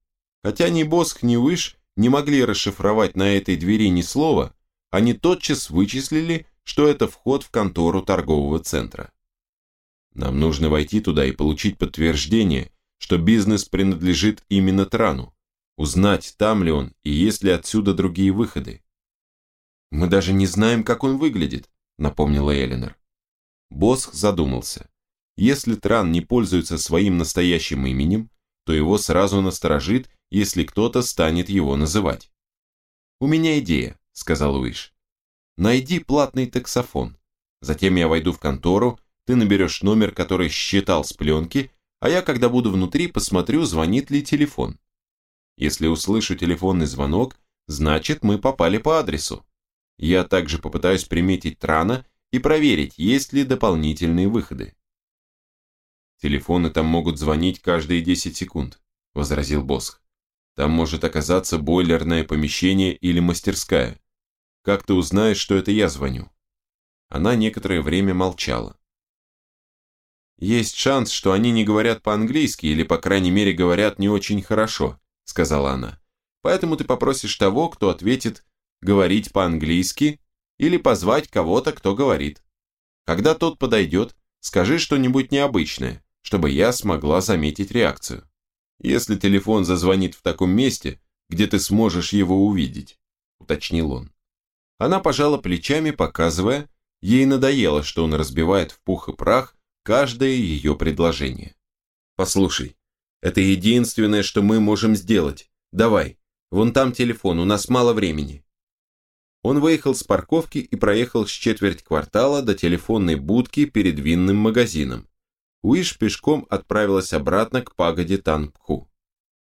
Speaker 2: Хотя ни Босх, ни Выш не могли расшифровать на этой двери ни слова, они тотчас вычислили, что это вход в контору торгового центра. Нам нужно войти туда и получить подтверждение, что бизнес принадлежит именно Трану, узнать, там ли он и есть ли отсюда другие выходы. Мы даже не знаем, как он выглядит, напомнила Эленор. Босх задумался. Если Тран не пользуется своим настоящим именем, то его сразу насторожит, если кто-то станет его называть. «У меня идея», — сказал Уиш. «Найди платный таксофон. Затем я войду в контору, ты наберешь номер, который считал с пленки, а я, когда буду внутри, посмотрю, звонит ли телефон. Если услышу телефонный звонок, значит, мы попали по адресу. Я также попытаюсь приметить Трана и проверить, есть ли дополнительные выходы. Телефоны там могут звонить каждые 10 секунд, возразил Босх. Там может оказаться бойлерное помещение или мастерская. Как ты узнаешь, что это я звоню? Она некоторое время молчала. Есть шанс, что они не говорят по-английски или, по крайней мере, говорят не очень хорошо, сказала она. Поэтому ты попросишь того, кто ответит говорить по-английски или позвать кого-то, кто говорит. Когда тот подойдет, скажи что-нибудь необычное, чтобы я смогла заметить реакцию. Если телефон зазвонит в таком месте, где ты сможешь его увидеть, уточнил он. Она пожала плечами, показывая, ей надоело, что он разбивает в пух и прах каждое ее предложение. Послушай, это единственное, что мы можем сделать. Давай, вон там телефон, у нас мало времени. Он выехал с парковки и проехал с четверть квартала до телефонной будки перед винным магазином, Уиш пешком отправилась обратно к пагоде Танпху.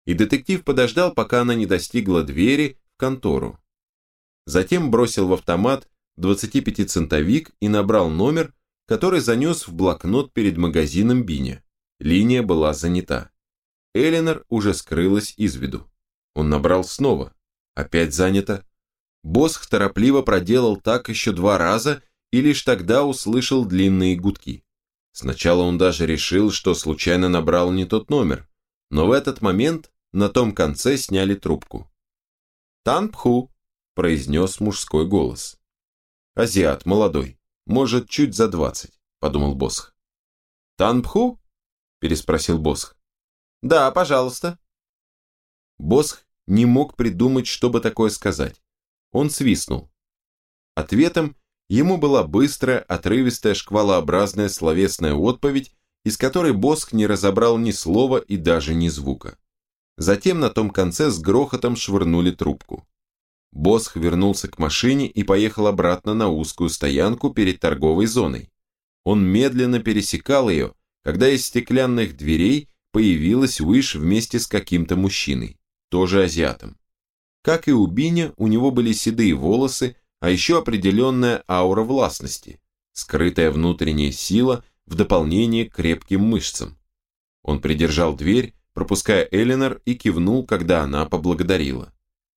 Speaker 2: И детектив подождал, пока она не достигла двери в контору. Затем бросил в автомат 25-центовик и набрал номер, который занес в блокнот перед магазином Биня. Линия была занята. Эленор уже скрылась из виду. Он набрал снова. Опять занято. Босх торопливо проделал так еще два раза и лишь тогда услышал длинные гудки. Сначала он даже решил, что случайно набрал не тот номер, но в этот момент на том конце сняли трубку. «Танпху», – произнес мужской голос. «Азиат, молодой, может, чуть за двадцать», – подумал Босх. «Танпху?» – переспросил Босх. «Да, пожалуйста». Босх не мог придумать, что бы такое сказать. Он свистнул. Ответом Ему была быстрая, отрывистая, шквалообразная словесная отповедь, из которой Босх не разобрал ни слова и даже ни звука. Затем на том конце с грохотом швырнули трубку. Босх вернулся к машине и поехал обратно на узкую стоянку перед торговой зоной. Он медленно пересекал ее, когда из стеклянных дверей появилась Уиш вместе с каким-то мужчиной, тоже азиатом. Как и у Биня, у него были седые волосы, а еще определенная аура властности, скрытая внутренняя сила в дополнение к крепким мышцам. Он придержал дверь, пропуская Эленор и кивнул, когда она поблагодарила.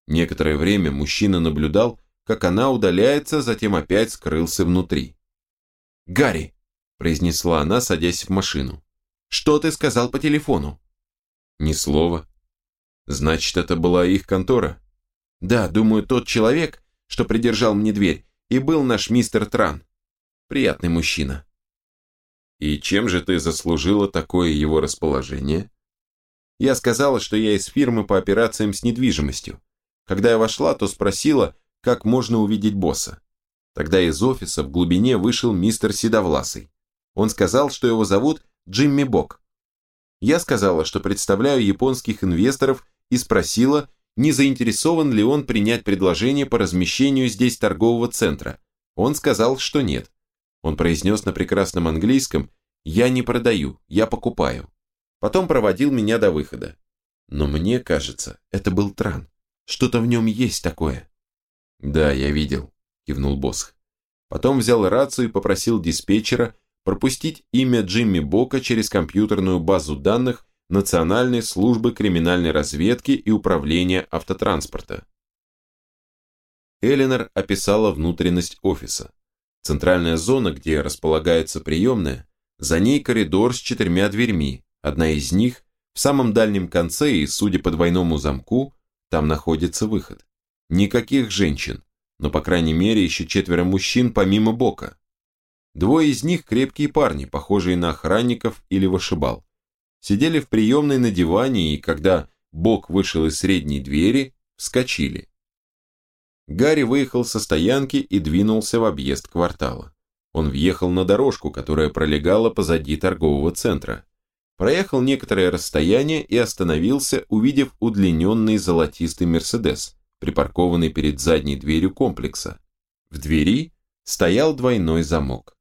Speaker 2: Некоторое время мужчина наблюдал, как она удаляется, затем опять скрылся внутри. «Гарри!» – произнесла она, садясь в машину. «Что ты сказал по телефону?» «Ни слова». «Значит, это была их контора?» «Да, думаю, тот человек, что придержал мне дверь, и был наш мистер Тран. Приятный мужчина. И чем же ты заслужила такое его расположение? Я сказала, что я из фирмы по операциям с недвижимостью. Когда я вошла, то спросила, как можно увидеть босса. Тогда из офиса в глубине вышел мистер Седовласый. Он сказал, что его зовут Джимми Бок. Я сказала, что представляю японских инвесторов и спросила, не заинтересован ли он принять предложение по размещению здесь торгового центра. Он сказал, что нет. Он произнес на прекрасном английском «Я не продаю, я покупаю». Потом проводил меня до выхода. Но мне кажется, это был Тран. Что-то в нем есть такое. Да, я видел, кивнул Босх. Потом взял рацию и попросил диспетчера пропустить имя Джимми Бока через компьютерную базу данных Национальной службы криминальной разведки и управления автотранспорта. Эленор описала внутренность офиса. Центральная зона, где располагается приемная, за ней коридор с четырьмя дверьми, одна из них в самом дальнем конце и, судя по двойному замку, там находится выход. Никаких женщин, но по крайней мере еще четверо мужчин помимо Бока. Двое из них крепкие парни, похожие на охранников или вышибал сидели в приемной на диване и, когда Бог вышел из средней двери, вскочили. Гарри выехал со стоянки и двинулся в объезд квартала. Он въехал на дорожку, которая пролегала позади торгового центра. Проехал некоторое расстояние и остановился, увидев удлиненный золотистый Мерседес, припаркованный перед задней дверью комплекса. В двери стоял двойной замок.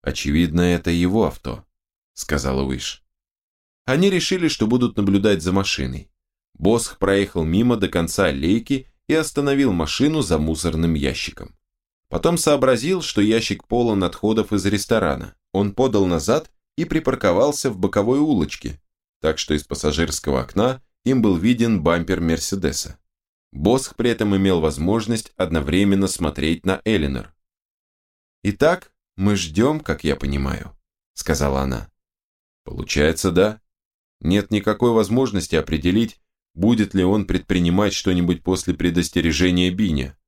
Speaker 2: «Очевидно, это его авто», — сказала Уиш. Они решили, что будут наблюдать за машиной. Босх проехал мимо до конца аллейки и остановил машину за мусорным ящиком. Потом сообразил, что ящик полон отходов из ресторана. Он подал назад и припарковался в боковой улочке, так что из пассажирского окна им был виден бампер Мерседеса. Босх при этом имел возможность одновременно смотреть на Элинор. «Итак, мы ждем, как я понимаю», — сказала она. «Получается, да. Нет никакой возможности определить, будет ли он предпринимать что-нибудь после предостережения Биня.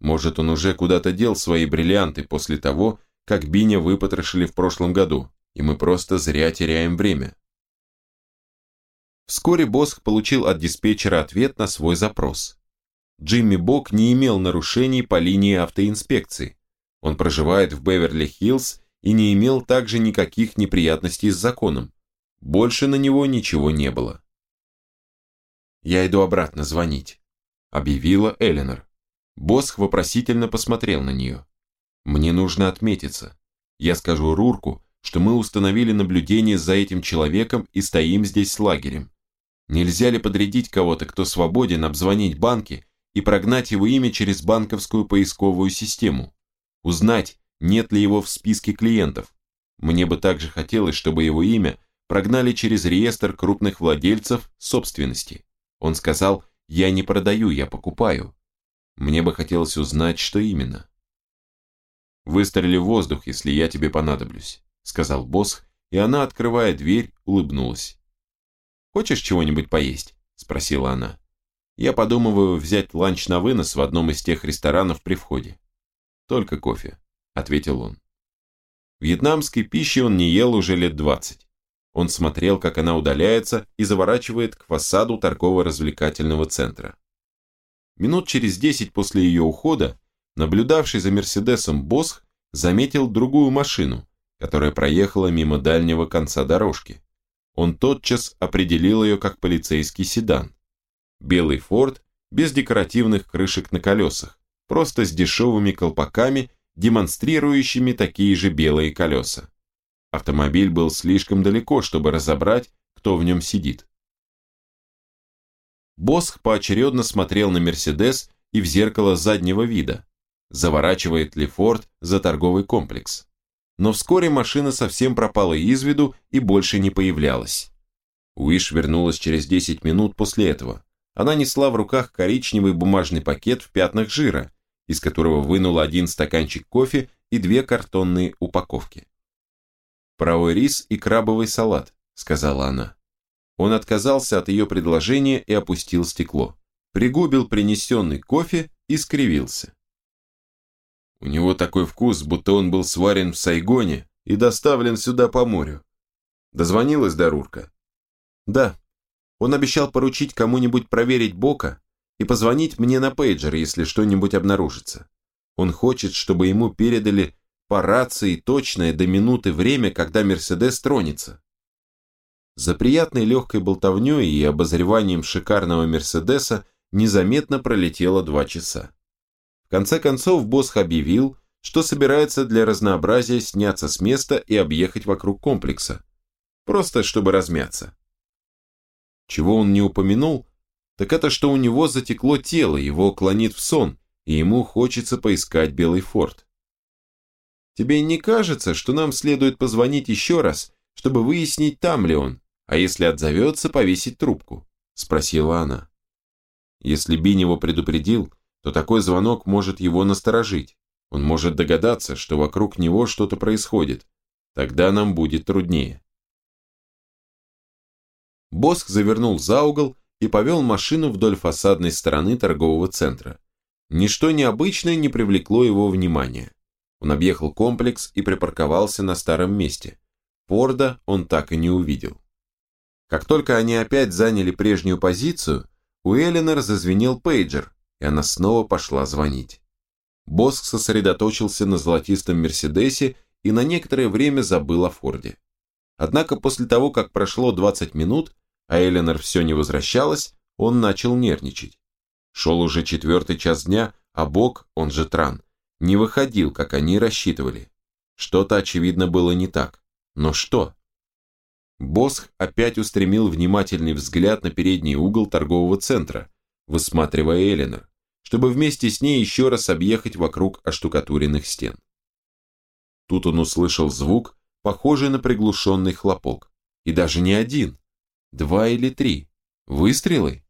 Speaker 2: Может, он уже куда-то дел свои бриллианты после того, как Биня выпотрошили в прошлом году, и мы просто зря теряем время. Вскоре Босх получил от диспетчера ответ на свой запрос. Джимми Бок не имел нарушений по линии автоинспекции. Он проживает в Беверли-Хиллз и не имел также никаких неприятностей с законом. Больше на него ничего не было. «Я иду обратно звонить», — объявила Эленор. Босх вопросительно посмотрел на нее. «Мне нужно отметиться. Я скажу Рурку, что мы установили наблюдение за этим человеком и стоим здесь с лагерем. Нельзя ли подрядить кого-то, кто свободен, обзвонить банки и прогнать его имя через банковскую поисковую систему? Узнать, нет ли его в списке клиентов. Мне бы также хотелось, чтобы его имя прогнали через реестр крупных владельцев собственности. Он сказал, я не продаю, я покупаю. Мне бы хотелось узнать, что именно. «Выстрели в воздух, если я тебе понадоблюсь», — сказал босс, и она, открывая дверь, улыбнулась. «Хочешь чего-нибудь поесть?» — спросила она. «Я подумываю взять ланч на вынос в одном из тех ресторанов при входе». «Только кофе», — ответил он. Вьетнамской пищи он не ел уже лет двадцать. Он смотрел, как она удаляется и заворачивает к фасаду торгово-развлекательного центра. Минут через десять после ее ухода, наблюдавший за Мерседесом Босх заметил другую машину, которая проехала мимо дальнего конца дорожки. Он тотчас определил ее как полицейский седан. Белый Форд без декоративных крышек на колесах, просто с дешевыми колпаками, демонстрирующими такие же белые колеса. Автомобиль был слишком далеко, чтобы разобрать, кто в нем сидит. Босх поочередно смотрел на Мерседес и в зеркало заднего вида, заворачивает ли Форд за торговый комплекс. Но вскоре машина совсем пропала из виду и больше не появлялась. Уиш вернулась через 10 минут после этого. Она несла в руках коричневый бумажный пакет в пятнах жира, из которого вынула один стаканчик кофе и две картонные упаковки паровой рис и крабовый салат», — сказала она. Он отказался от ее предложения и опустил стекло. Пригубил принесенный кофе и скривился. У него такой вкус, будто он был сварен в Сайгоне и доставлен сюда по морю. Дозвонилась Дарурка? Да. Он обещал поручить кому-нибудь проверить Бока и позвонить мне на пейджер, если что-нибудь обнаружится. Он хочет, чтобы ему передали по рации точное до минуты время, когда Мерседес тронется. За приятной легкой болтовней и обозреванием шикарного Мерседеса незаметно пролетело два часа. В конце концов Босх объявил, что собирается для разнообразия сняться с места и объехать вокруг комплекса, просто чтобы размяться. Чего он не упомянул, так это что у него затекло тело, его клонит в сон, и ему хочется поискать Белый форт. Тебе не кажется, что нам следует позвонить еще раз, чтобы выяснить, там ли он, а если отзовется, повесить трубку?» – спросила она. Если Бин его предупредил, то такой звонок может его насторожить. Он может догадаться, что вокруг него что-то происходит. Тогда нам будет труднее. Боск завернул за угол и повел машину вдоль фасадной стороны торгового центра. Ничто необычное не привлекло его внимания. Он объехал комплекс и припарковался на старом месте. Форда он так и не увидел. Как только они опять заняли прежнюю позицию, у Эленор зазвенел пейджер, и она снова пошла звонить. Боск сосредоточился на золотистом Мерседесе и на некоторое время забыл о Форде. Однако после того, как прошло 20 минут, а Эленор все не возвращалась, он начал нервничать. Шел уже четвертый час дня, а Бог, он же Тран, не выходил, как они рассчитывали. Что-то, очевидно, было не так. Но что? Босх опять устремил внимательный взгляд на передний угол торгового центра, высматривая Эленор, чтобы вместе с ней еще раз объехать вокруг оштукатуренных стен. Тут он услышал звук, похожий на приглушенный хлопок. И даже не один. Два или три. Выстрелы?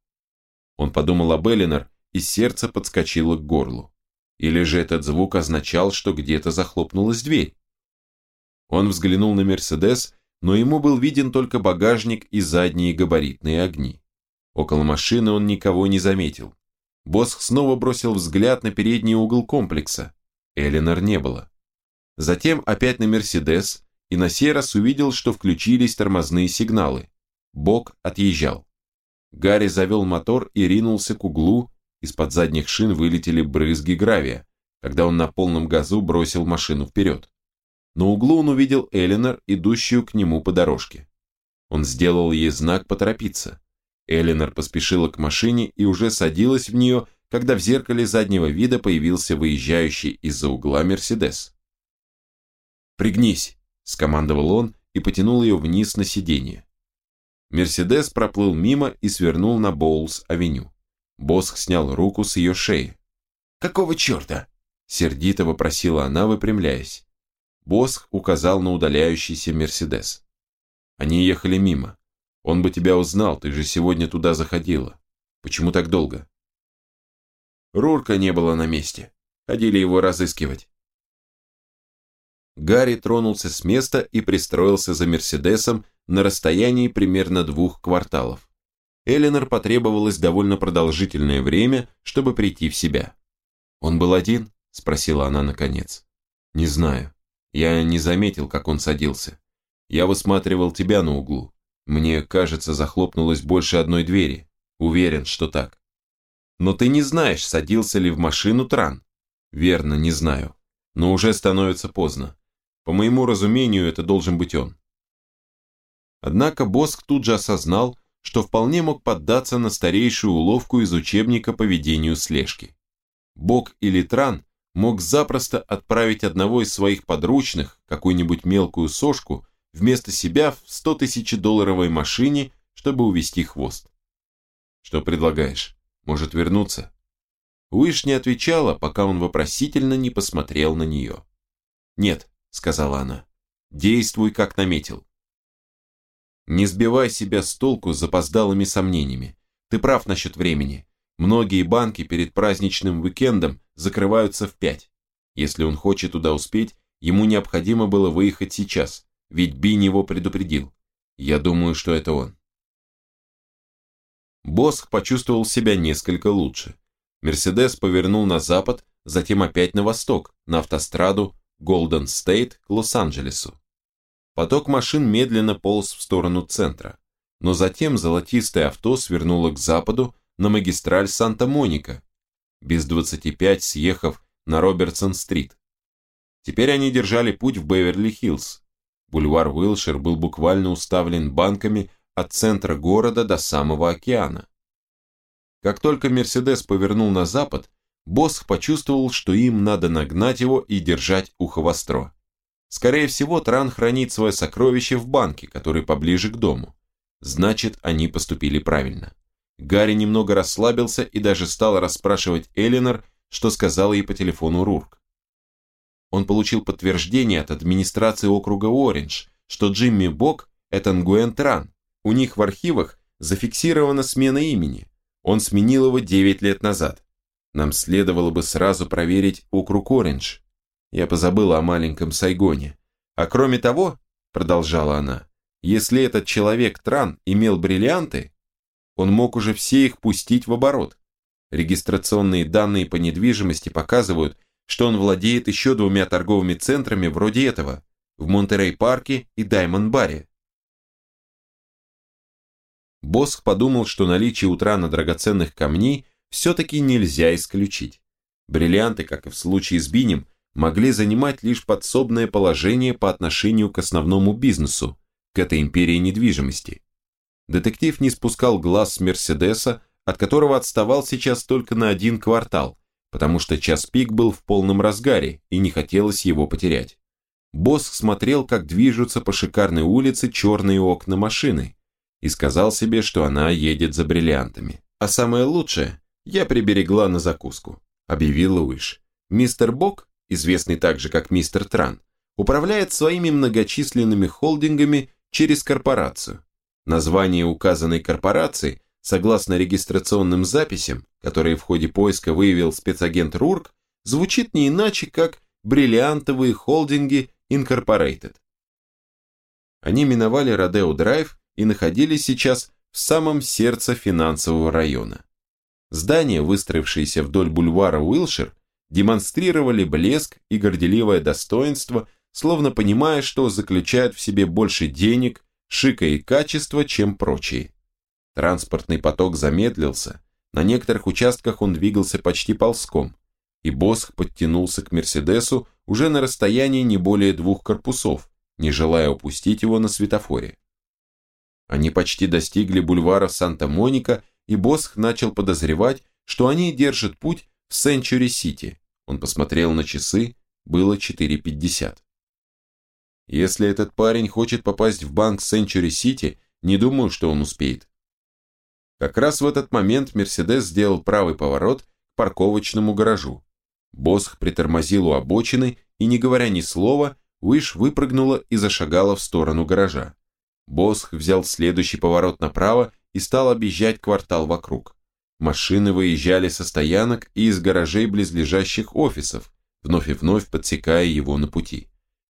Speaker 2: Он подумал об Эленор, и сердце подскочило к горлу. Или же этот звук означал, что где-то захлопнулась дверь? Он взглянул на Мерседес, но ему был виден только багажник и задние габаритные огни. Около машины он никого не заметил. Босх снова бросил взгляд на передний угол комплекса. Эленор не было. Затем опять на Мерседес, и на сей раз увидел, что включились тормозные сигналы. Бок отъезжал. Гарри завел мотор и ринулся к углу, из-под задних шин вылетели брызги гравия, когда он на полном газу бросил машину вперед. На углу он увидел Элинор, идущую к нему по дорожке. Он сделал ей знак поторопиться. Элинор поспешила к машине и уже садилась в нее, когда в зеркале заднего вида появился выезжающий из-за угла Мерседес. «Пригнись!» – скомандовал он и потянул ее вниз на сиденье. Мерседес проплыл мимо и свернул на Боулс-авеню. Босх снял руку с ее шеи. «Какого черта?» – сердито вопросила она, выпрямляясь. Босх указал на удаляющийся Мерседес. Они ехали мимо. Он бы тебя узнал, ты же сегодня туда заходила. Почему так долго? Рурка не было на месте. Ходили его разыскивать. Гарри тронулся с места и пристроился за Мерседесом на расстоянии примерно двух кварталов. Эленор потребовалось довольно продолжительное время, чтобы прийти в себя. «Он был один?» – спросила она наконец. «Не знаю. Я не заметил, как он садился. Я высматривал тебя на углу. Мне кажется, захлопнулось больше одной двери. Уверен, что так. Но ты не знаешь, садился ли в машину Тран. Верно, не знаю. Но уже становится поздно. По моему разумению, это должен быть он. Однако Боск тут же осознал, что вполне мог поддаться на старейшую уловку из учебника по ведению слежки. Бог или Тран мог запросто отправить одного из своих подручных, какую-нибудь мелкую сошку, вместо себя в 100 тысяч долларовой машине, чтобы увести хвост. Что предлагаешь? Может вернуться? Уиш не отвечала, пока он вопросительно не посмотрел на нее. «Нет», — сказала она, — «действуй, как наметил. Не сбивай себя с толку с запоздалыми сомнениями. Ты прав насчет времени. Многие банки перед праздничным уикендом закрываются в пять. Если он хочет туда успеть, ему необходимо было выехать сейчас, ведь Бин его предупредил. Я думаю, что это он. Босх почувствовал себя несколько лучше. Мерседес повернул на запад, затем опять на восток, на автостраду Голден Стейт к Лос-Анджелесу. Поток машин медленно полз в сторону центра, но затем золотистое авто свернуло к западу на магистраль Санта-Моника. Без 25 съехав
Speaker 1: на Робертсон-стрит. Теперь они держали путь в Беверли-Хиллз. Бульвар Уилшир был буквально уставлен банками от центра города до самого океана. Как только Мерседес повернул на запад, Босх почувствовал, что им надо нагнать его и держать ухо востро. Скорее всего, Тран хранит свое сокровище в банке, который поближе к дому. Значит, они поступили правильно. Гарри немного расслабился и даже стал расспрашивать Элинор, что сказал ей по телефону Рурк. Он получил подтверждение от администрации округа Ориндж, что Джимми Бок – это Нгуэн Тран. У них в архивах зафиксирована смена имени. Он сменил его 9 лет назад. Нам следовало бы сразу проверить округ Ориндж. Я позабыла о маленьком Сайгоне. А кроме того, продолжала она, если этот человек Тран имел бриллианты, он мог уже все их пустить в оборот. Регистрационные данные по недвижимости показывают, что он владеет еще двумя торговыми центрами вроде этого, в Монтерей-парке и Даймонд-баре. Босх подумал, что наличие у Трана драгоценных камней все-таки нельзя исключить. Бриллианты, как и в случае с Бинем, могли занимать лишь подсобное положение по отношению к основному бизнесу, к этой империи недвижимости. Детектив не спускал глаз с Мерседеса, от которого отставал сейчас только на один квартал, потому что час пик был в полном разгаре и не хотелось его потерять. Босс смотрел, как движутся по шикарной улице черные окна машины, и сказал себе, что она едет за бриллиантами. А самое лучшее, я приберегла на закуску, объявила Уиш. Мистер Бок, известный также как мистер Тран, управляет своими многочисленными холдингами через корпорацию. Название указанной корпорации, согласно регистрационным записям, которые в ходе поиска выявил спецагент Рурк, звучит не иначе, как «Бриллиантовые холдинги Инкорпорейтед». Они миновали Родео Драйв и находились сейчас в самом сердце финансового района. Здания, выстроившиеся вдоль бульвара Уилшир, демонстрировали блеск и горделивое достоинство, словно понимая, что заключают в себе больше денег, шика и качества, чем прочие. Транспортный поток замедлился, на некоторых участках он двигался почти ползком, и Босх подтянулся к Мерседесу уже на расстоянии не более двух корпусов, не желая упустить его на светофоре. Они почти достигли бульвара Санта-Моника, и Босх начал подозревать, что они держат путь в Сенчури-Сити. Он посмотрел на часы, было 4.50. Если этот парень хочет попасть в банк Сенчури-Сити, не думаю, что он успеет. Как раз в этот момент Мерседес сделал правый поворот к парковочному гаражу. Босх притормозил у обочины и, не говоря ни слова, Уиш выпрыгнула и зашагала в сторону гаража. Босх взял следующий поворот направо и стал объезжать квартал вокруг. Машины выезжали со стоянок и из гаражей близлежащих офисов, вновь и вновь подсекая его на пути.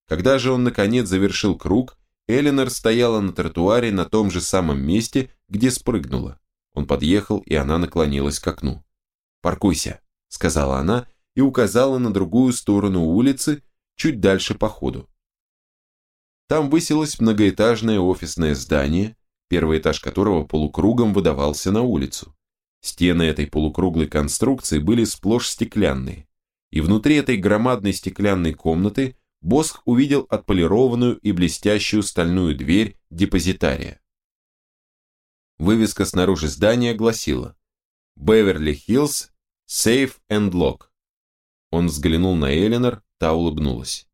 Speaker 1: Когда же он наконец завершил круг, Эленор стояла на тротуаре на том же самом месте, где спрыгнула. Он подъехал, и она наклонилась к окну. «Паркуйся», — сказала она и указала на другую сторону улицы, чуть дальше по ходу. Там высилось многоэтажное офисное здание, первый этаж которого полукругом выдавался на улицу. Стены этой полукруглой конструкции были сплошь стеклянные, и внутри этой громадной стеклянной комнаты Босх увидел отполированную и блестящую стальную дверь депозитария. Вывеска снаружи здания гласила «Беверли-Хиллз, Safe and Lock». Он взглянул на Эленор, та улыбнулась.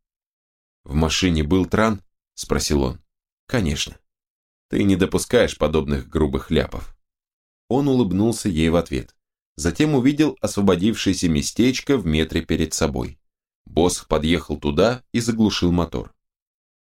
Speaker 1: «В машине был Тран?» – спросил он. «Конечно. Ты не допускаешь подобных грубых ляпов». Он улыбнулся ей в ответ. Затем увидел освободившееся местечко в метре перед собой. Босх подъехал туда и заглушил мотор.